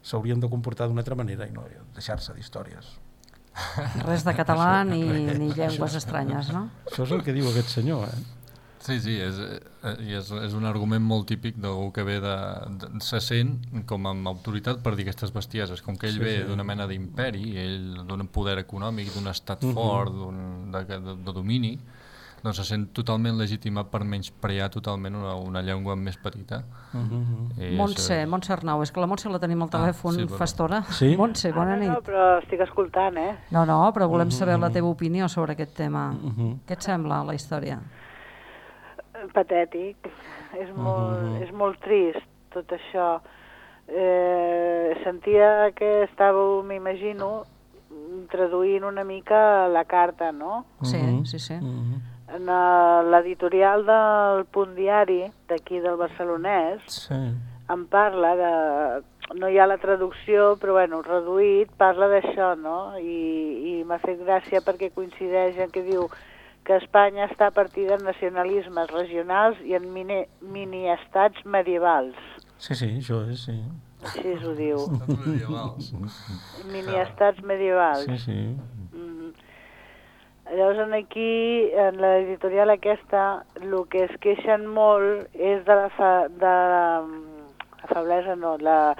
s'haurien de comportar d'una altra manera i no deixar-se d'històries. Res de català ni, ni llengües estranyes, no? Això és el que diu aquest senyor, eh? Sí, sí, és, eh, és, és un argument molt típic d'algú que ve de, de, se sent com amb autoritat per dir aquestes bestieses, com que ell Sí, ve sí. d'una mena d'imperi, ell d'un poder econòmic, d'un estat Mhm. fort, d'un de, de, de domini, doncs se sent totalment legitimat per menysprear totalment una, una llengua més petita. Mhm. I Montse, això- Montse Arnau, és que la Montse la tenim al telèfon sí, sí, perdó. fa estona. Sí? Montse, bona Ah, no, nit. no, però estic escoltant, eh? No, no, però volem Mhm, saber la teva opinió sobre aquest tema. Mhm. Què et sembla la història? Patètic. És molt, Mhm. és molt trist, tot això. Eh, sentia que estàveu, m'imagino, traduint una mica la carta, no? Sí, sí, sí. Mhm. En eh, l'editorial del Punt Diari, d'aquí del Barcelonès, Sí. en parla de... No hi ha la traducció, però bueno, reduït, parla d'això, no? I, i m'ha fet gràcia perquè coincideix en que diu que Espanya està a partir de nacionalismes regionals i en mini, mini-estats medievals. Sí, sí, això és, sí. Així ho diu. Estats medievals. Mini-estats medievals. Sí, sí. Llavors aquí, en l'editorial aquesta, el que es queixen molt és de la, fa, de la, la feblesa, no, la,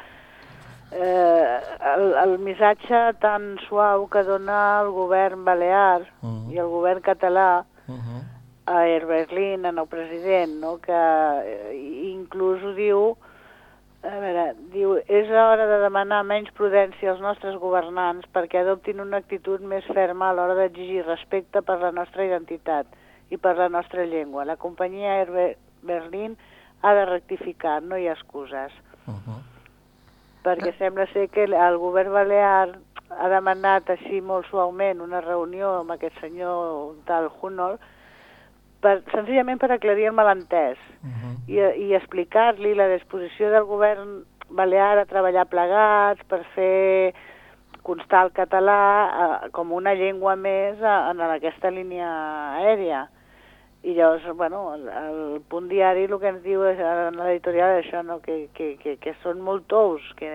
eh, el, el missatge tan suau que dona el govern balear Mhm. i el govern català Mhm. a Air Berlin, en el president, no? que eh, inclús ho diu, a veure, diu, és hora de demanar menys prudència als nostres governants perquè adoptin una actitud més ferma a l'hora d'exigir respecte per la nostra identitat i per la nostra llengua. La companyia Air Be- Berlin ha de rectificar, no hi ha excuses. Mhm. Perquè sembla ser que el govern balear ha demanat així molt suaument una reunió amb aquest senyor tal Hunol per, senzillament per aclarir el malentès Mhm. i, i explicar-li la disposició del govern balear a treballar plegats per fer constar el català eh, com una llengua més eh, en aquesta línia aèria. I llavors, bueno, el, el punt diari el que ens diu és, en l'editorial és això, no? que, que, que, que són molt tous, que,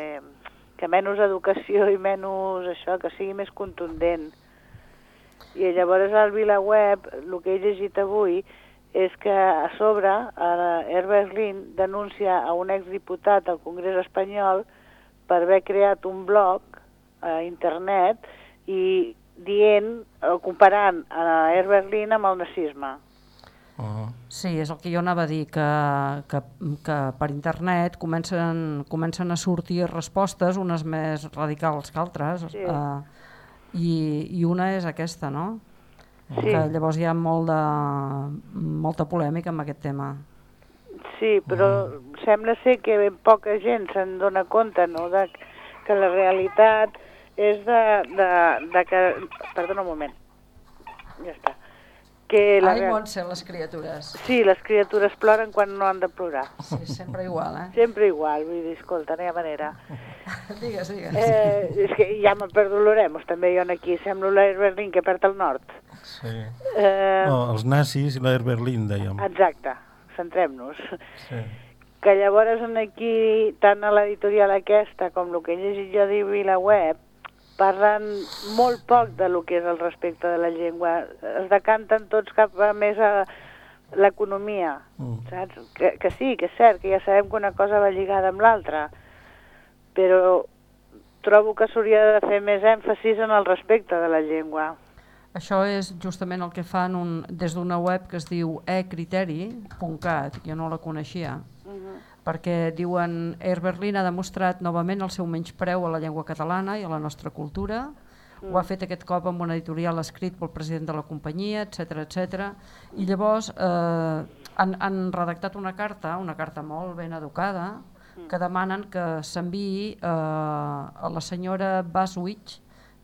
que menys educació i menys això, que sigui més contundent. I llavors al VilaWeb, el que he llegit avui, és que a sobre Air Berlin denuncia a un exdiputat al Congrés espanyol per haver creat un blog a internet i dient, comparant a Air Berlin amb el nazisme. Mhm. Sí, és el que jo anava a dir, que, que, que per internet comencen, comencen a sortir respostes, unes més radicals que altres, Sí. eh, i, i una és aquesta, no? Sí. Que llavors hi ha molt de, molta polèmica amb aquest tema. Sí, però sembla ser que ben poca gent se'n dona compte, no?, de que la realitat és de, de, de que... Perdona un moment. Ja està. Que la Ai, real- Montse, les criatures. Sí, les criatures ploren quan no han de plorar. Sí, sempre igual, eh? Sempre igual, vull dir, escolta, no hi ha manera. Digues, digues. Eh, és que ja me perdo l'oremos, també jo aquí. Semblo l'Air Berlin que perd el nord. Sí. Eh, No, els nazis i l'Air Berlin, dèiem. Exacte, centrem-nos. Sí. Que llavors en aquí, tant a l'editorial aquesta com el que he llegit jo la web, parlen molt poc de lo que és el respecte de la llengua. Es decanten tots cap a més a l'economia, Mm. saps? Que, que sí, que és cert, que ja sabem que una cosa va lligada amb l'altra, però trobo que s'hauria de fer més èmfasis en el respecte de la llengua. Això és justament el que fan un, des d'una web que es diu ecriteri.cat, jo no la coneixia, perquè diuen Air Berlin ha demostrat novament el seu menyspreu a la llengua catalana i a la nostra cultura, ho ha fet aquest cop amb un editorial escrit pel president de la companyia, etc etc. I llavors eh, han, han redactat una carta, una carta molt ben educada, que demanen que s'enviï eh, a la senyora Baswich,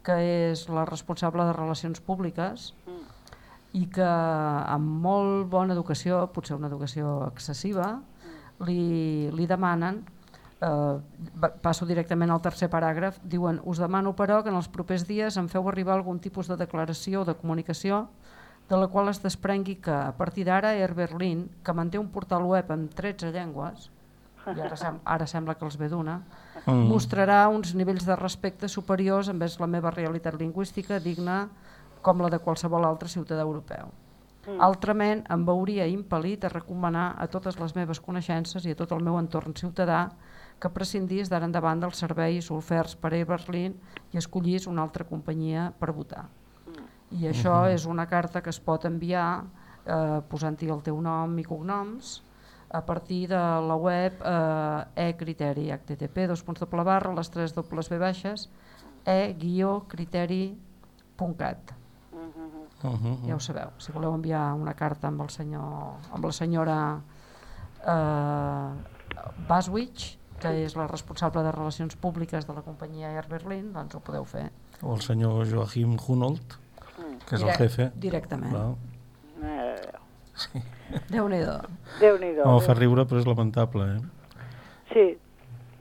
que és la responsable de Relacions Públiques, i que amb molt bona educació, potser una educació excessiva, li, li demanen, eh, passo directament al tercer paràgraf, diuen, us demano però que en els propers dies em feu arribar algun tipus de declaració o de comunicació de la qual es desprengui que a partir d'ara Air Berlin, que manté un portal web amb 13 llengües, i ara, sem ara sembla que els ve d'una, Mm. mostrarà uns nivells de respecte superiors envers la meva realitat lingüística digna com la de qualsevol altre ciutadà europeu. Mm. Altrament, em veuria impel·lit a recomanar a totes les meves coneixences i a tot el meu entorn ciutadà que prescindís d'ara endavant dels serveis oferts per Air Berlin i escollís una altra companyia per votar. I això Mhm. és una carta que es pot enviar eh, posant-hi el teu nom i cognoms a partir de la web eh, e-criteri, http, dos punts doble barra, les tres dobles v baixes, e-criteri.cat. Uh -huh. Ja ho sabeu, si voleu enviar una carta amb, el senyor, amb la senyora eh, Baswich, que és la responsable de relacions públiques de la companyia Air Berlin, doncs ho podeu fer. O el senyor Joachim Hunold, que és el Direct- jefe. directament. Eh, Sí. Déu-n'hi-do. Déu-n'hi-do. No, fa riure, però és lamentable, eh? Sí,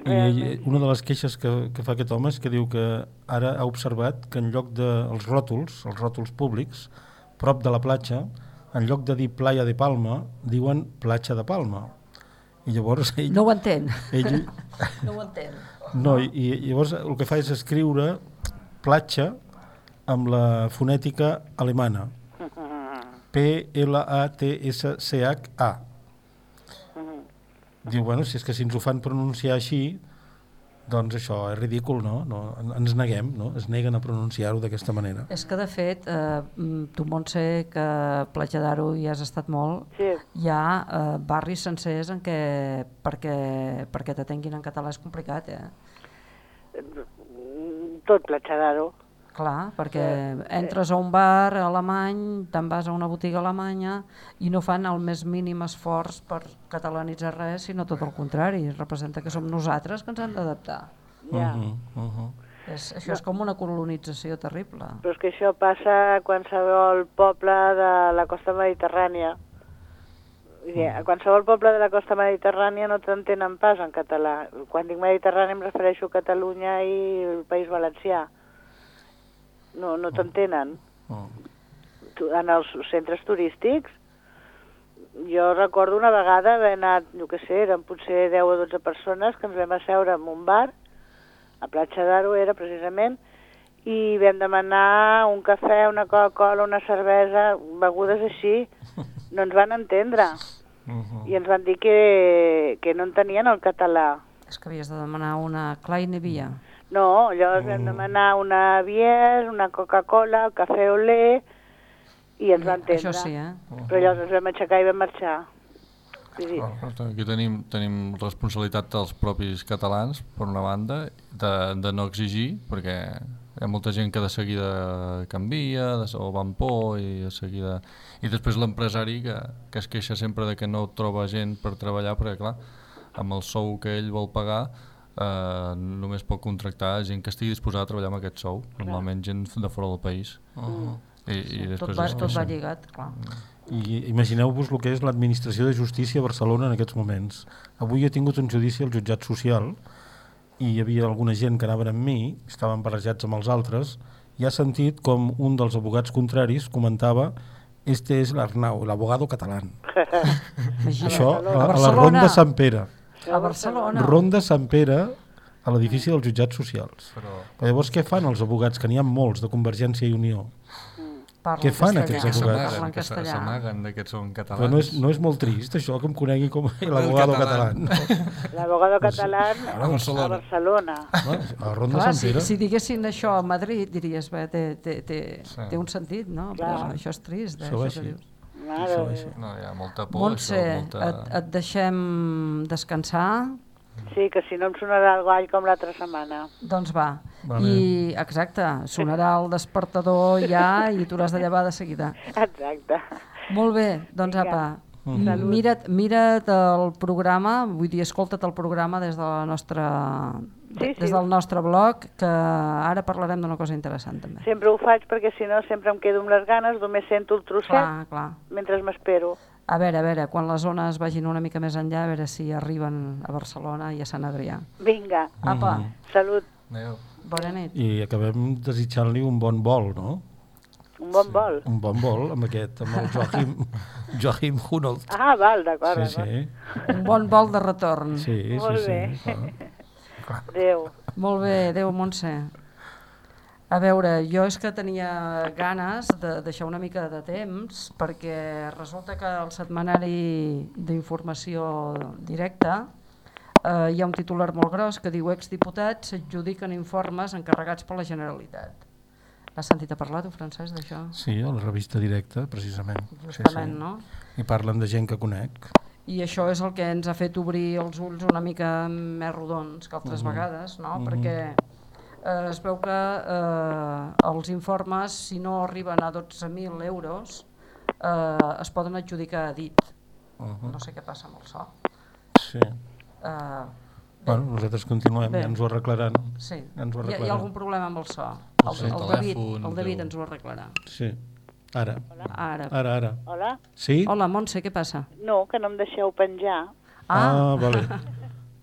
I una de les queixes que, que fa aquest home és que diu que ara ha observat que en lloc dels ròtols, els ròtols públics, prop de la platja, en lloc de dir playa de Palma, diuen platja de Palma. I llavors ell... No ho entén. Ell, No ho entén. no, i, i llavors el que fa és escriure platja amb la fonètica alemana. P-L-A-T-S-C-H-A. Diu, bueno, si és que si ens ho fan pronunciar així, doncs això és ridícul, no? no ens neguem, no? Es neguen a pronunciar-ho d'aquesta manera. És que, de fet, eh, mm, tu, Montse, que a Platja d'Aro hi has estat molt, Sí. hi ha eh, barris sencers en què perquè, perquè t'atenguin en català és complicat, eh? tot Platja d'Aro. Clar, perquè entres a un bar alemany, te'n vas a una botiga alemanya i no fan el més mínim esforç per catalanitzar res, sinó tot el contrari. Representa que som nosaltres que ens hem d'adaptar. Ja. Uh -huh, uh -huh. És, això és com una colonització terrible. Però és que això passa a qualsevol poble de la costa mediterrània. Dir, a qualsevol poble de la costa mediterrània no t'entenen pas en català. Quan dic mediterrani em refereixo a Catalunya i el País Valencià. No, no t'entenen. Oh. Tu- En els centres turístics, jo recordo una vegada haver anat, jo què sé, eren potser 10 o 12 persones que ens vam asseure en un bar, a Platja d'Aro era precisament, i vam demanar un cafè, una Coca-Cola, una cervesa, begudes així, no ens van entendre. Uh -huh. I ens van dir que, que no entenien el català. És que havies de demanar una Kleine Via. No, llavors vam demanar una bier, una Coca-Cola, cafè o lait, i ens van entendre. Això sí, eh? Però llavors ens vam aixecar i vam marxar. Vull dir, Aquí tenim, tenim responsabilitat dels propis catalans, per una banda, de, de no exigir, perquè Hi ha molta gent que de seguida canvia de, o va amb por i de seguida... I després l'empresari que, que es queixa sempre de que no troba gent per treballar perquè clar, amb el sou que ell vol pagar eh, només pot contractar gent que estigui disposada a treballar amb aquest sou, normalment gent de fora del país. Mm. I, i Tot va, es tot va lligat, clar. I imagineu-vos el que és l'administració de justícia a Barcelona en aquests moments. Avui he tingut un judici al jutjat social i hi havia alguna gent que anaven amb mi, estaven barrejats amb els altres, i ha sentit com un dels abogats contraris comentava este és l'Arnau, l'abogado catalán. Imagina't. Això A a, a la. Ronda Sant Pere. A Barcelona. Ronda Sant Pere a l'edifici dels jutjats socials. Però... Però llavors què fan els abogats, que n'hi ha molts de Convergència i Unió? Parlen Què fan castellà. aquests abogats? S'amaguen, que s'amaguen de que són catalans. Però no és, no és molt trist això que em conegui com l'abogado català. catalán. L'abogado català a a Barcelona. Barcelona. A la Ronda Clar, Sant si, Pere. si diguessin això a Madrid diries, bé, té, té, té, Sí. té un sentit, no? Clar. Però això és trist, eh, Això això que dius. Mare. No, hi ha molta por, Montse, això, molta... et, et deixem descansar, Sí, que si no em sonarà el gall com l'altra setmana. doncs va. Vale. I, exacte, sonarà el despertador ja i tu l'has de llevar de seguida. Exacte. Molt bé, doncs Vinga. apa, Mhm. Salut. mira't, mira't el programa, vull dir, escolta't el programa des, de la nostra, Sí, des sí. del nostre blog, que ara parlarem d'una cosa interessant també. Sempre ho faig perquè si no sempre em quedo amb les ganes, només sento el trosset Clar, clar. mentre m'espero. A veure, a veure, quan les zones vagin una mica més enllà, a veure si arriben a Barcelona i a Sant Adrià. Vinga, Apa, Mhm. salut, Adéu. bona nit. I acabem desitjant-li un bon vol, no? un bon vol. Un bon vol amb aquest, amb el Joachim, Joachim Hunold. Ah, val, d'acord, Sí, d'acord. sí. Un bon vol de retorn. Sí, sí, Molt sí. bé. clar. Adéu. Molt bé, adéu Montse. A veure, jo és que tenia ganes de deixar una mica de temps perquè resulta que al setmanari d'informació directa eh, hi ha un titular molt gros que diu exdiputats s'adjudiquen informes encarregats per la Generalitat. L'has sentit a parlar tu, Francesc, d'això? Sí, a la revista directa, precisament. Justament, sí, sí. no? I parlen de gent que conec. I això és el que ens ha fet obrir els ulls una mica més rodons que altres Mhm. vegades, no? Mhm. perquè eh, es veu que eh, els informes, si no arriben a 12.000 euros, eh, es poden adjudicar a dit. Mhm. No sé què passa amb el so. Sí. Eh, Bueno, nosaltres continuem, Bé. ja ens ho arreglaran. sí. Ja ens ho Hi, ha, hi arreglaran. ha algun problema amb el so. El, Sí. el, David, Telèfon, el David ens ho arreglarà. Sí. Ara. Ara. Ara, ara. Hola? Sí? Hola, Montse, què passa? No, que no em deixeu penjar. Ah, vale.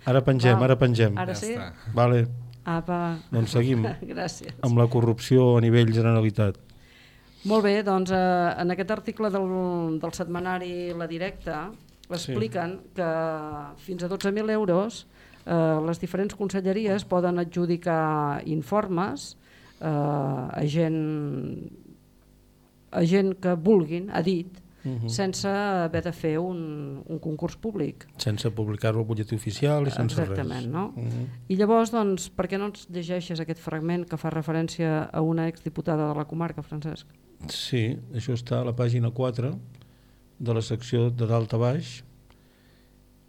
Ara pengem, Val. ara pengem. Ara sí? Vale. Apa. Doncs seguim Gràcies. amb la corrupció a nivell Generalitat. Molt bé, doncs eh, en aquest article del, del setmanari La Directa expliquen que fins a 12.000 euros eh, les diferents conselleries poden adjudicar informes eh, a gent a gent que vulguin, ha dit, Mhm. sense haver de fer un, un concurs públic. Sense publicar-ho al butlletí oficial i sense Exactament, res. no? Mhm. I llavors, doncs, per què no ens llegeixes aquest fragment que fa referència a una exdiputada de la comarca, Francesc? Sí, això està a la pàgina 4 de la secció de dalt a baix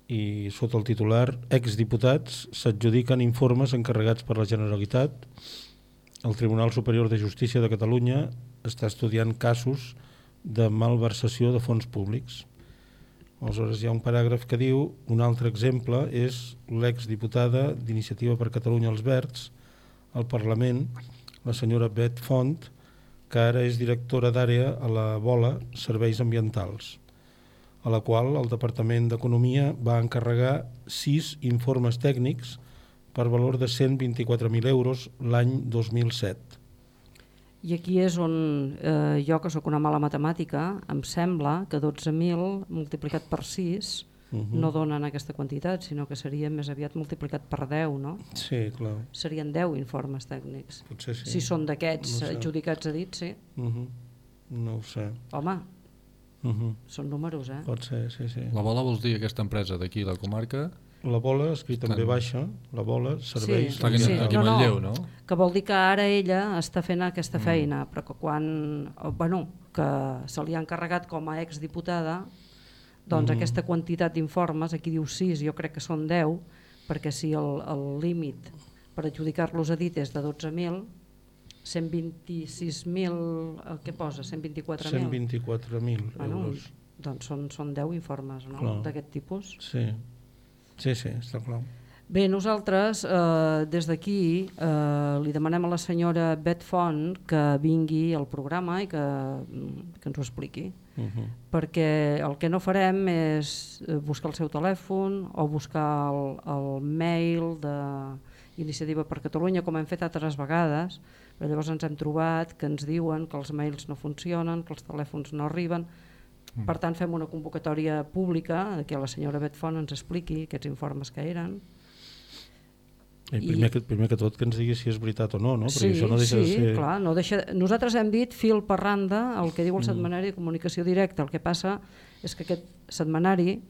i sota el titular exdiputats s'adjudiquen informes encarregats per la Generalitat el Tribunal Superior de Justícia de Catalunya està estudiant casos de malversació de fons públics aleshores hi ha un paràgraf que diu un altre exemple és l'exdiputada d'Iniciativa per Catalunya als Verds al Parlament la senyora Bet Font que ara és directora d'àrea a la Bola Serveis Ambientals, a la qual el Departament d'Economia va encarregar sis informes tècnics per valor de 124.000 euros l'any 2007. I aquí és on eh, jo, que sóc una mala matemàtica, em sembla que 12.000 multiplicat per 6 Mhm. no donen aquesta quantitat, sinó que seria més aviat multiplicat per 10, no? Sí, clar. Serien 10 informes tècnics. Potser sí. Si són d'aquests No adjudicats a dit, sí. Uh -huh. No ho sé. Home, Uh -huh. són números, eh? Pot ser, sí, sí. La bola vols dir aquesta empresa d'aquí, la comarca? La bola, escrit també Estan- baixa, la bola, serveis... Està aquí- sí. aquí no, Manlleu, no? Que vol dir que ara ella està fent aquesta Mm. feina, però que quan, bueno, que se li ha encarregat com a exdiputada, doncs Mhm. aquesta quantitat d'informes, aquí diu 6, jo crec que són 10, perquè si el, el límit per adjudicar-los a dit és de 12.000, 126.000, el que posa? 124.000? 124.000 Bueno, euros. doncs són, són 10 informes no? D'aquest tipus. Sí. Sí, sí, està clar. Bé, nosaltres eh, des d'aquí eh, li demanem a la senyora Bet Font que vingui al programa i que, que ens ho expliqui. Uh -huh. Perquè el que no farem és buscar el seu telèfon o buscar el, el mail d'Iniciativa per Catalunya, com hem fet altres vegades, però llavors ens hem trobat que ens diuen que els mails no funcionen, que els telèfons no arriben, Mm. per tant fem una convocatòria pública que la senyora Bet Font ens expliqui aquests informes que eren I primer, que, primer que tot que ens digui si és veritat o no, no? Sí, això no deixa sí, de ser... clar, no deixa... nosaltres hem dit fil per randa el que diu el Mm. setmanari de comunicació directa, el que passa és que aquest setmanari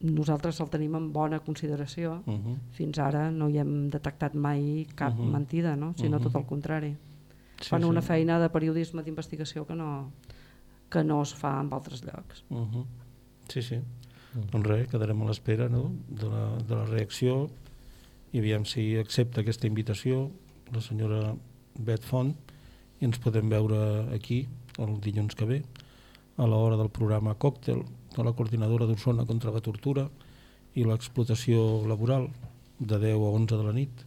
nosaltres el tenim en bona consideració, Uh -huh. fins ara no hi hem detectat mai cap Mhm. mentida, no? sinó Mhm. tot el contrari. Sí, Fan sí. una feina de periodisme d'investigació que no, que no es fa en altres llocs. Uh -huh. Sí, sí. Doncs res, quedarem a l'espera no? de, la, de la reacció i aviam si accepta aquesta invitació la senyora Bet Font i ens podem veure aquí el dilluns que ve a l'hora del programa Còctel de la Coordinadora d'Osona contra la Tortura i l'explotació laboral de 10 a 11 de la nit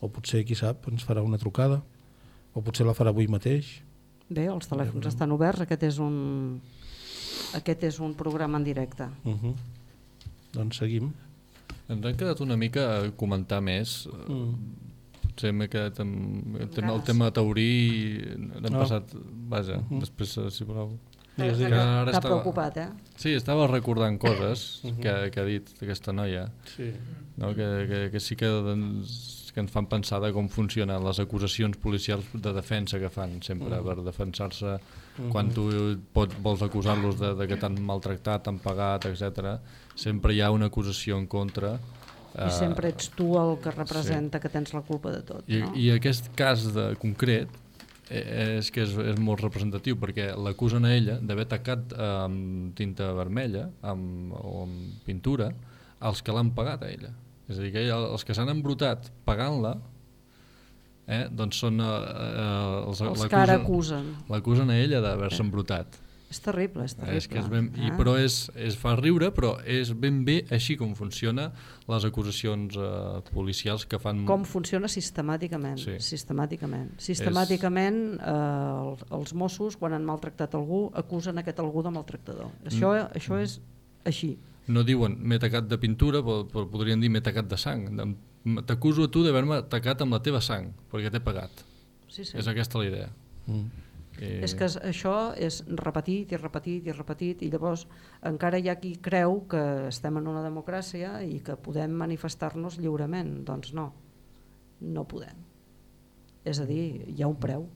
o potser, qui sap, ens farà una trucada o potser la farà avui mateix Bé, els telèfons estan oberts, aquest és un, aquest és un programa en directe. uh -huh. doncs seguim Ens han quedat una mica a comentar més. Mm. Potser m'he quedat amb el tema, el tema taurí, n'hem Ah. passat, vaja, Mhm. després, eh, si voleu. Digues, T'ha- digues. Ara estava- preocupat, eh? Sí, estava recordant coses Mhm. que, que ha dit aquesta noia, sí. no? que, que, que sí que ens, que ens fan pensar de com funcionen les acusacions policials de defensa que fan sempre Mhm. per defensar-se Mhm. quan tu pots, vols acusar-los de, de que t'han maltractat, t'han pagat, etc. Sempre hi ha una acusació en contra I sempre ets tu el que representa que tens la culpa de tot. I, no? I aquest cas de concret eh, és que és, és molt representatiu perquè l'acusen a ella d'haver tacat amb tinta vermella amb, o amb pintura els que l'han pagat a ella. És a dir, que els que s'han embrutat pagant-la eh, doncs són eh, eh, els, Els que ara acusen. L'acusen a ella d'haver-se embrutat. És terrible, és terrible. És que és ben, i, Ah. però és, és fa riure, però és ben bé així com funciona les acusacions eh, policials que fan... Com funciona sistemàticament. Sí. Sistemàticament. Sistemàticament eh, els, els Mossos, quan han maltractat algú, acusen aquest algú de maltractador. Això, Mm. això és així. No diuen m'he tacat de pintura, però, però podrien dir m'he tacat de sang. T'acuso a tu d'haver-me tacat amb la teva sang, perquè t'he pagat. Sí, sí. És aquesta la idea. Mm. Eh, És que es- això és repetit i repetit i repetit i llavors encara hi ha qui creu que estem en una democràcia i que podem manifestar-nos lliurement. Doncs no, no podem. És a dir, hi ha un preu.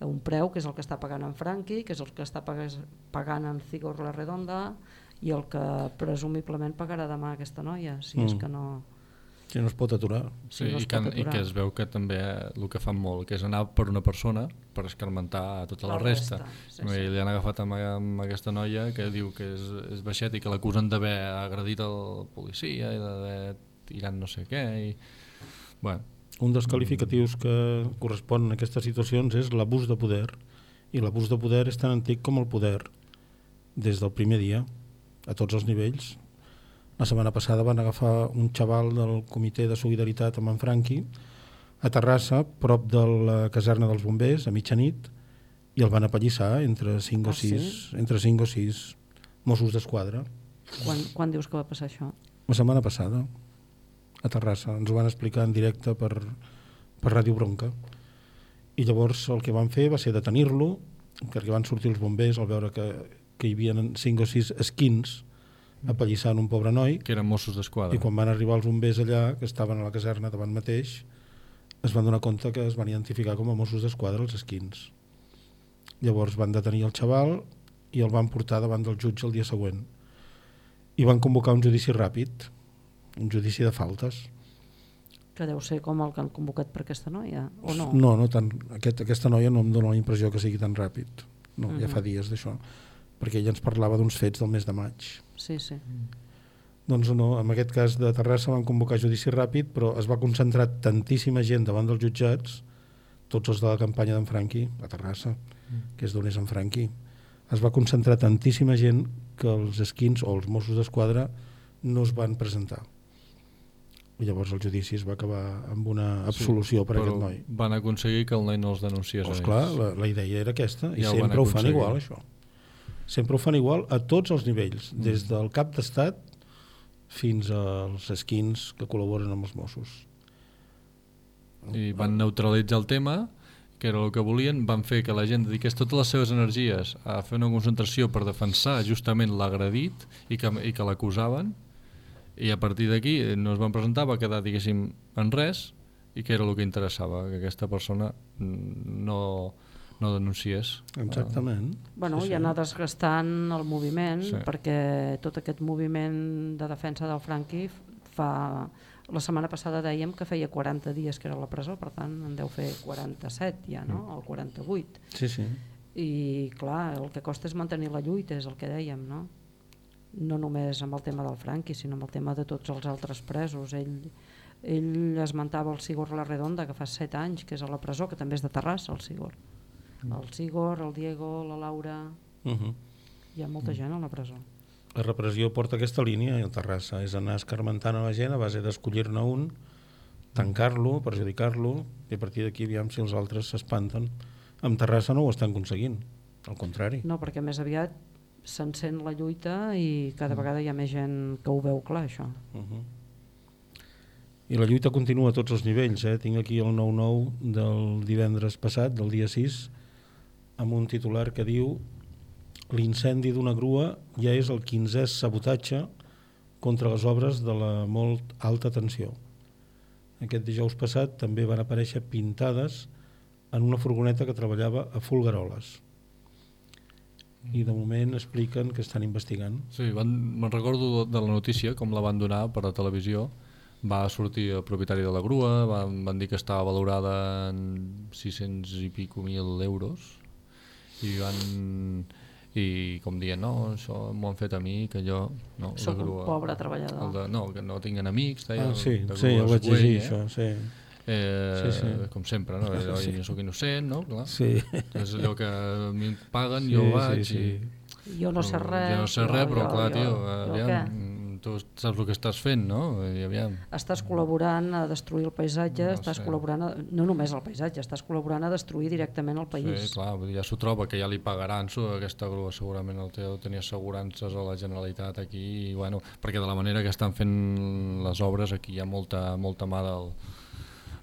Un preu que és el que està pagant en Franqui, que és el que està pagant en Cigor la Redonda i el que presumiblement pagarà demà aquesta noia, si és Mm. que no... Si no es pot aturar. Sí, no es i, que, pot i aturar. que es veu que també eh, el que fan molt, que és anar per una persona per escarmentar a tota la, La resta. resta, sí, I sí. Li han agafat amb, amb aquesta noia que diu que és, és baixet i que l'acusen d'haver agredit el policia i d'haver tirat no sé què. I... Bueno, Un dels qualificatius que corresponen a aquestes situacions és l'abús de poder i l'abús de poder és tan antic com el poder des del primer dia a tots els nivells. La setmana passada van agafar un xaval del comitè de solidaritat amb en Franqui a Terrassa, prop de la caserna dels bombers, a mitjanit i el van apallissar entre 5 Ah, o 6 entre 5 o 6 Mossos d'Esquadra. Quan, quan dius que va passar això? la setmana passada a Terrassa, ens ho van explicar en directe per, per Ràdio Bronca. I llavors el que van fer va ser detenir-lo perquè van sortir els bombers al veure que, que hi havia 5 o 6 esquins apallissant un pobre noi que eren Mossos d'Esquadra. i quan van arribar els bombers allà que estaven a la caserna davant mateix es van donar compte que es van identificar com a Mossos d'Esquadra els esquins llavors van detenir el xaval i el van portar davant del jutge el dia següent i van convocar un judici ràpid un judici de faltes Que deu ser com el que han convocat per aquesta noia, o no? no, no tant, aquest, aquesta noia no em dóna la impressió que sigui tan ràpid no, ja Mhm. fa dies d'això perquè ella ens parlava d'uns fets del mes de maig Sí, sí. Doncs no, en aquest cas de Terrassa van convocar judici ràpid, però es va concentrar tantíssima gent davant dels jutjats tots els de la campanya d'en Franqui, a Terrassa, que és d'on és en Franqui, es va concentrar tantíssima gent que els esquins o els Mossos d'Esquadra no es van presentar. I llavors el judici es va acabar amb una absolució per a però aquest noi. van aconseguir que el noi no els denunciés ells. clar, la, la idea era aquesta i Ja van sempre ho fan igual això. Sempre ho fan igual a tots els nivells, Mm. des del cap d'estat fins als esquins que col·laboren amb els Mossos. i van neutralitzar el tema que era el que volien, van fer que la gent dediqués totes les seves energies a fer una concentració per defensar justament l'agredit i que, i que l'acusaven i a partir d'aquí eh, no es van presentar, va quedar diguéssim en res i que era el que interessava, que aquesta persona mm, no, no denunciés. Exactament. Bueno, Sí, sí, i anar desgastant el moviment Sí. perquè tot aquest moviment de defensa del Franqui fa... La setmana passada dèiem que feia 40 dies que era a la presó, per tant en deu fer 47 ja, no? Mm. O 48. Sí, sí. I clar, el que costa és mantenir la lluita, és el que dèiem, no? No només amb el tema del Franqui, sinó amb el tema de tots els altres presos. Ell, ell esmentava el Sigor La Redonda, que fa 7 anys que és a la presó, que també és de Terrassa, el Sigor. El Sigor, el Diego, la Laura... Uh -huh. Hi ha molta gent a la presó. La repressió porta aquesta línia i a Terrassa és anar escarmentant a la gent a base d'escollir-ne un, tancar-lo, perjudicar-lo i a partir d'aquí aviam si els altres s'espanten. Amb Terrassa no ho estan aconseguint, al contrari. No, perquè més aviat s'encén la lluita i cada vegada hi ha més gent que ho veu clar, això. Uh -huh. I la lluita continua a tots els nivells. Eh? Tinc aquí el 9-9 del divendres passat, del dia 6, amb un titular que diu l'incendi d'una grua ja és el 15è sabotatge contra les obres de la molt alta tensió. Aquest dijous passat també van aparèixer pintades en una furgoneta que treballava a Fulgaroles. I de moment expliquen que estan investigant. Sí, me'n recordo de la notícia, com la van donar per la televisió, va sortir el propietari de la grua, van, van dir que estava valorada en 600 i pico mil euros i van i com dient, no, això m'ho han fet a mi, que jo... No, Sóc un grua, pobre treballador. De, no, que no tinguin amics, deia, Ah, sí, de sí, ho vaig llegir, güell, això, sí. Eh, Sí, sí. Com sempre, no? Allò, Sí. Jo sóc innocent, no? Clar. Sí. És allò que a mi em paguen, Sí, jo sí, vaig sí. i... Jo no sé res, Jo no sé res, però jo- clar, jo- tio, jo aviam, què? Tu saps el que estàs fent, no? I aviam. Estàs col·laborant a destruir el paisatge, No estàs sé. col·laborant, a, no només el paisatge, estàs col·laborant a destruir directament el país. Sí, clar, ja s'ho troba, que ja li pagaran su, aquesta grua, segurament el teu tenia assegurances a la Generalitat aquí, i, bueno, perquè de la manera que estan fent les obres aquí hi ha molta, molta mà del,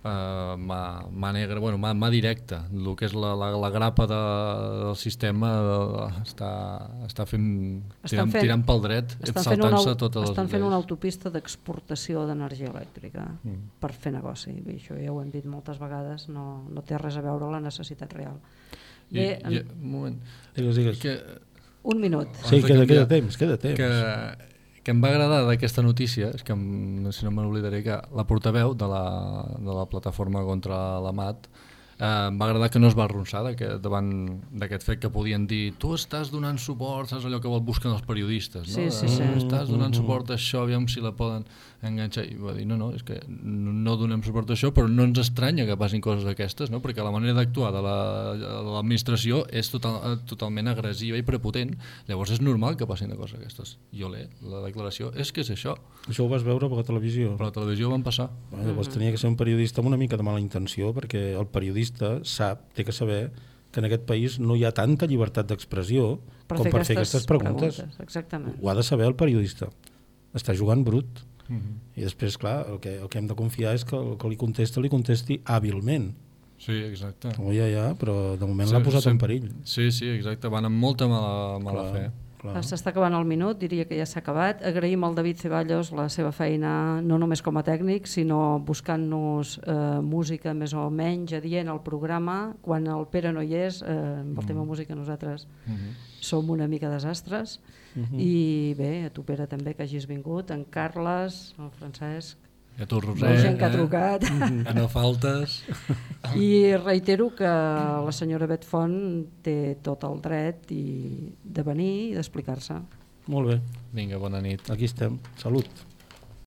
uh, mà, mà negra, bueno, mà, mà directa, el que és la, la, la grapa de, del sistema uh, està, està fent, tirant, tirant pel dret, estan fent una, saltant-se totes les estan fent lleis. una autopista d'exportació d'energia elèctrica Mm. per fer negoci. Bé, això ja ho hem dit moltes vegades, no, no té res a veure la necessitat real. I, Bé, i, en- un moment. Digues, digues. Que, un minut. Sí, de queda, queda temps, queda temps. Que, que em va agradar d'aquesta notícia, és que em, si no me n'oblidaré, que la portaveu de la, de la plataforma contra la MAT eh, em va agradar que no es va arronsar davant d'aquest fet que podien dir tu estàs donant suport, saps allò que vol busquen els periodistes, no? Sí, sí, sí. Eh, Estàs donant Mm-hmm. suport a això, aviam si la poden enganxar. I va dir, no, no, és que no no donem suport a això, però no ens estranya que passin coses d'aquestes, no? perquè la manera d'actuar de la- l'administració és total, totalment agressiva i prepotent, llavors és normal que passin de coses aquestes. I olé, la declaració és que és això. Això ho vas veure per la televisió? Per la televisió ho van passar. Bueno, llavors tenia que ser un periodista amb una mica de mala intenció perquè el periodista sap, té que saber que en aquest país no hi ha tanta llibertat d'expressió com per fer aquestes preguntes. preguntes, exactament. Ho ha de saber el periodista. Està jugant brut. Mhm. I després, clar, el que, el que hem de confiar és que el que li contesta li contesti hàbilment. Sí, exacte. Oh, ja, ja, però de moment l'ha posat en perill. Sí, sí, exacte, van amb molta mala, mala Clar, fe. clar. S'està acabant el minut, diria que ja s'ha acabat. Agraïm al David Ceballos la seva feina no només com a tècnic, sinó buscant-nos eh, música més o menys adient al programa. Quan el Pere no hi és, eh, amb el tema música nosaltres Mhm. som una mica desastres. Mhm. I bé, a tu Pere també que hagis vingut, en Carles, el Francesc, I a tu, Roser, la gent que ha eh? trucat. Que no faltes. I reitero que la senyora Bet Font té tot el dret i de venir i d'explicar-se. Molt bé. Vinga, bona nit. Aquí estem. Salut.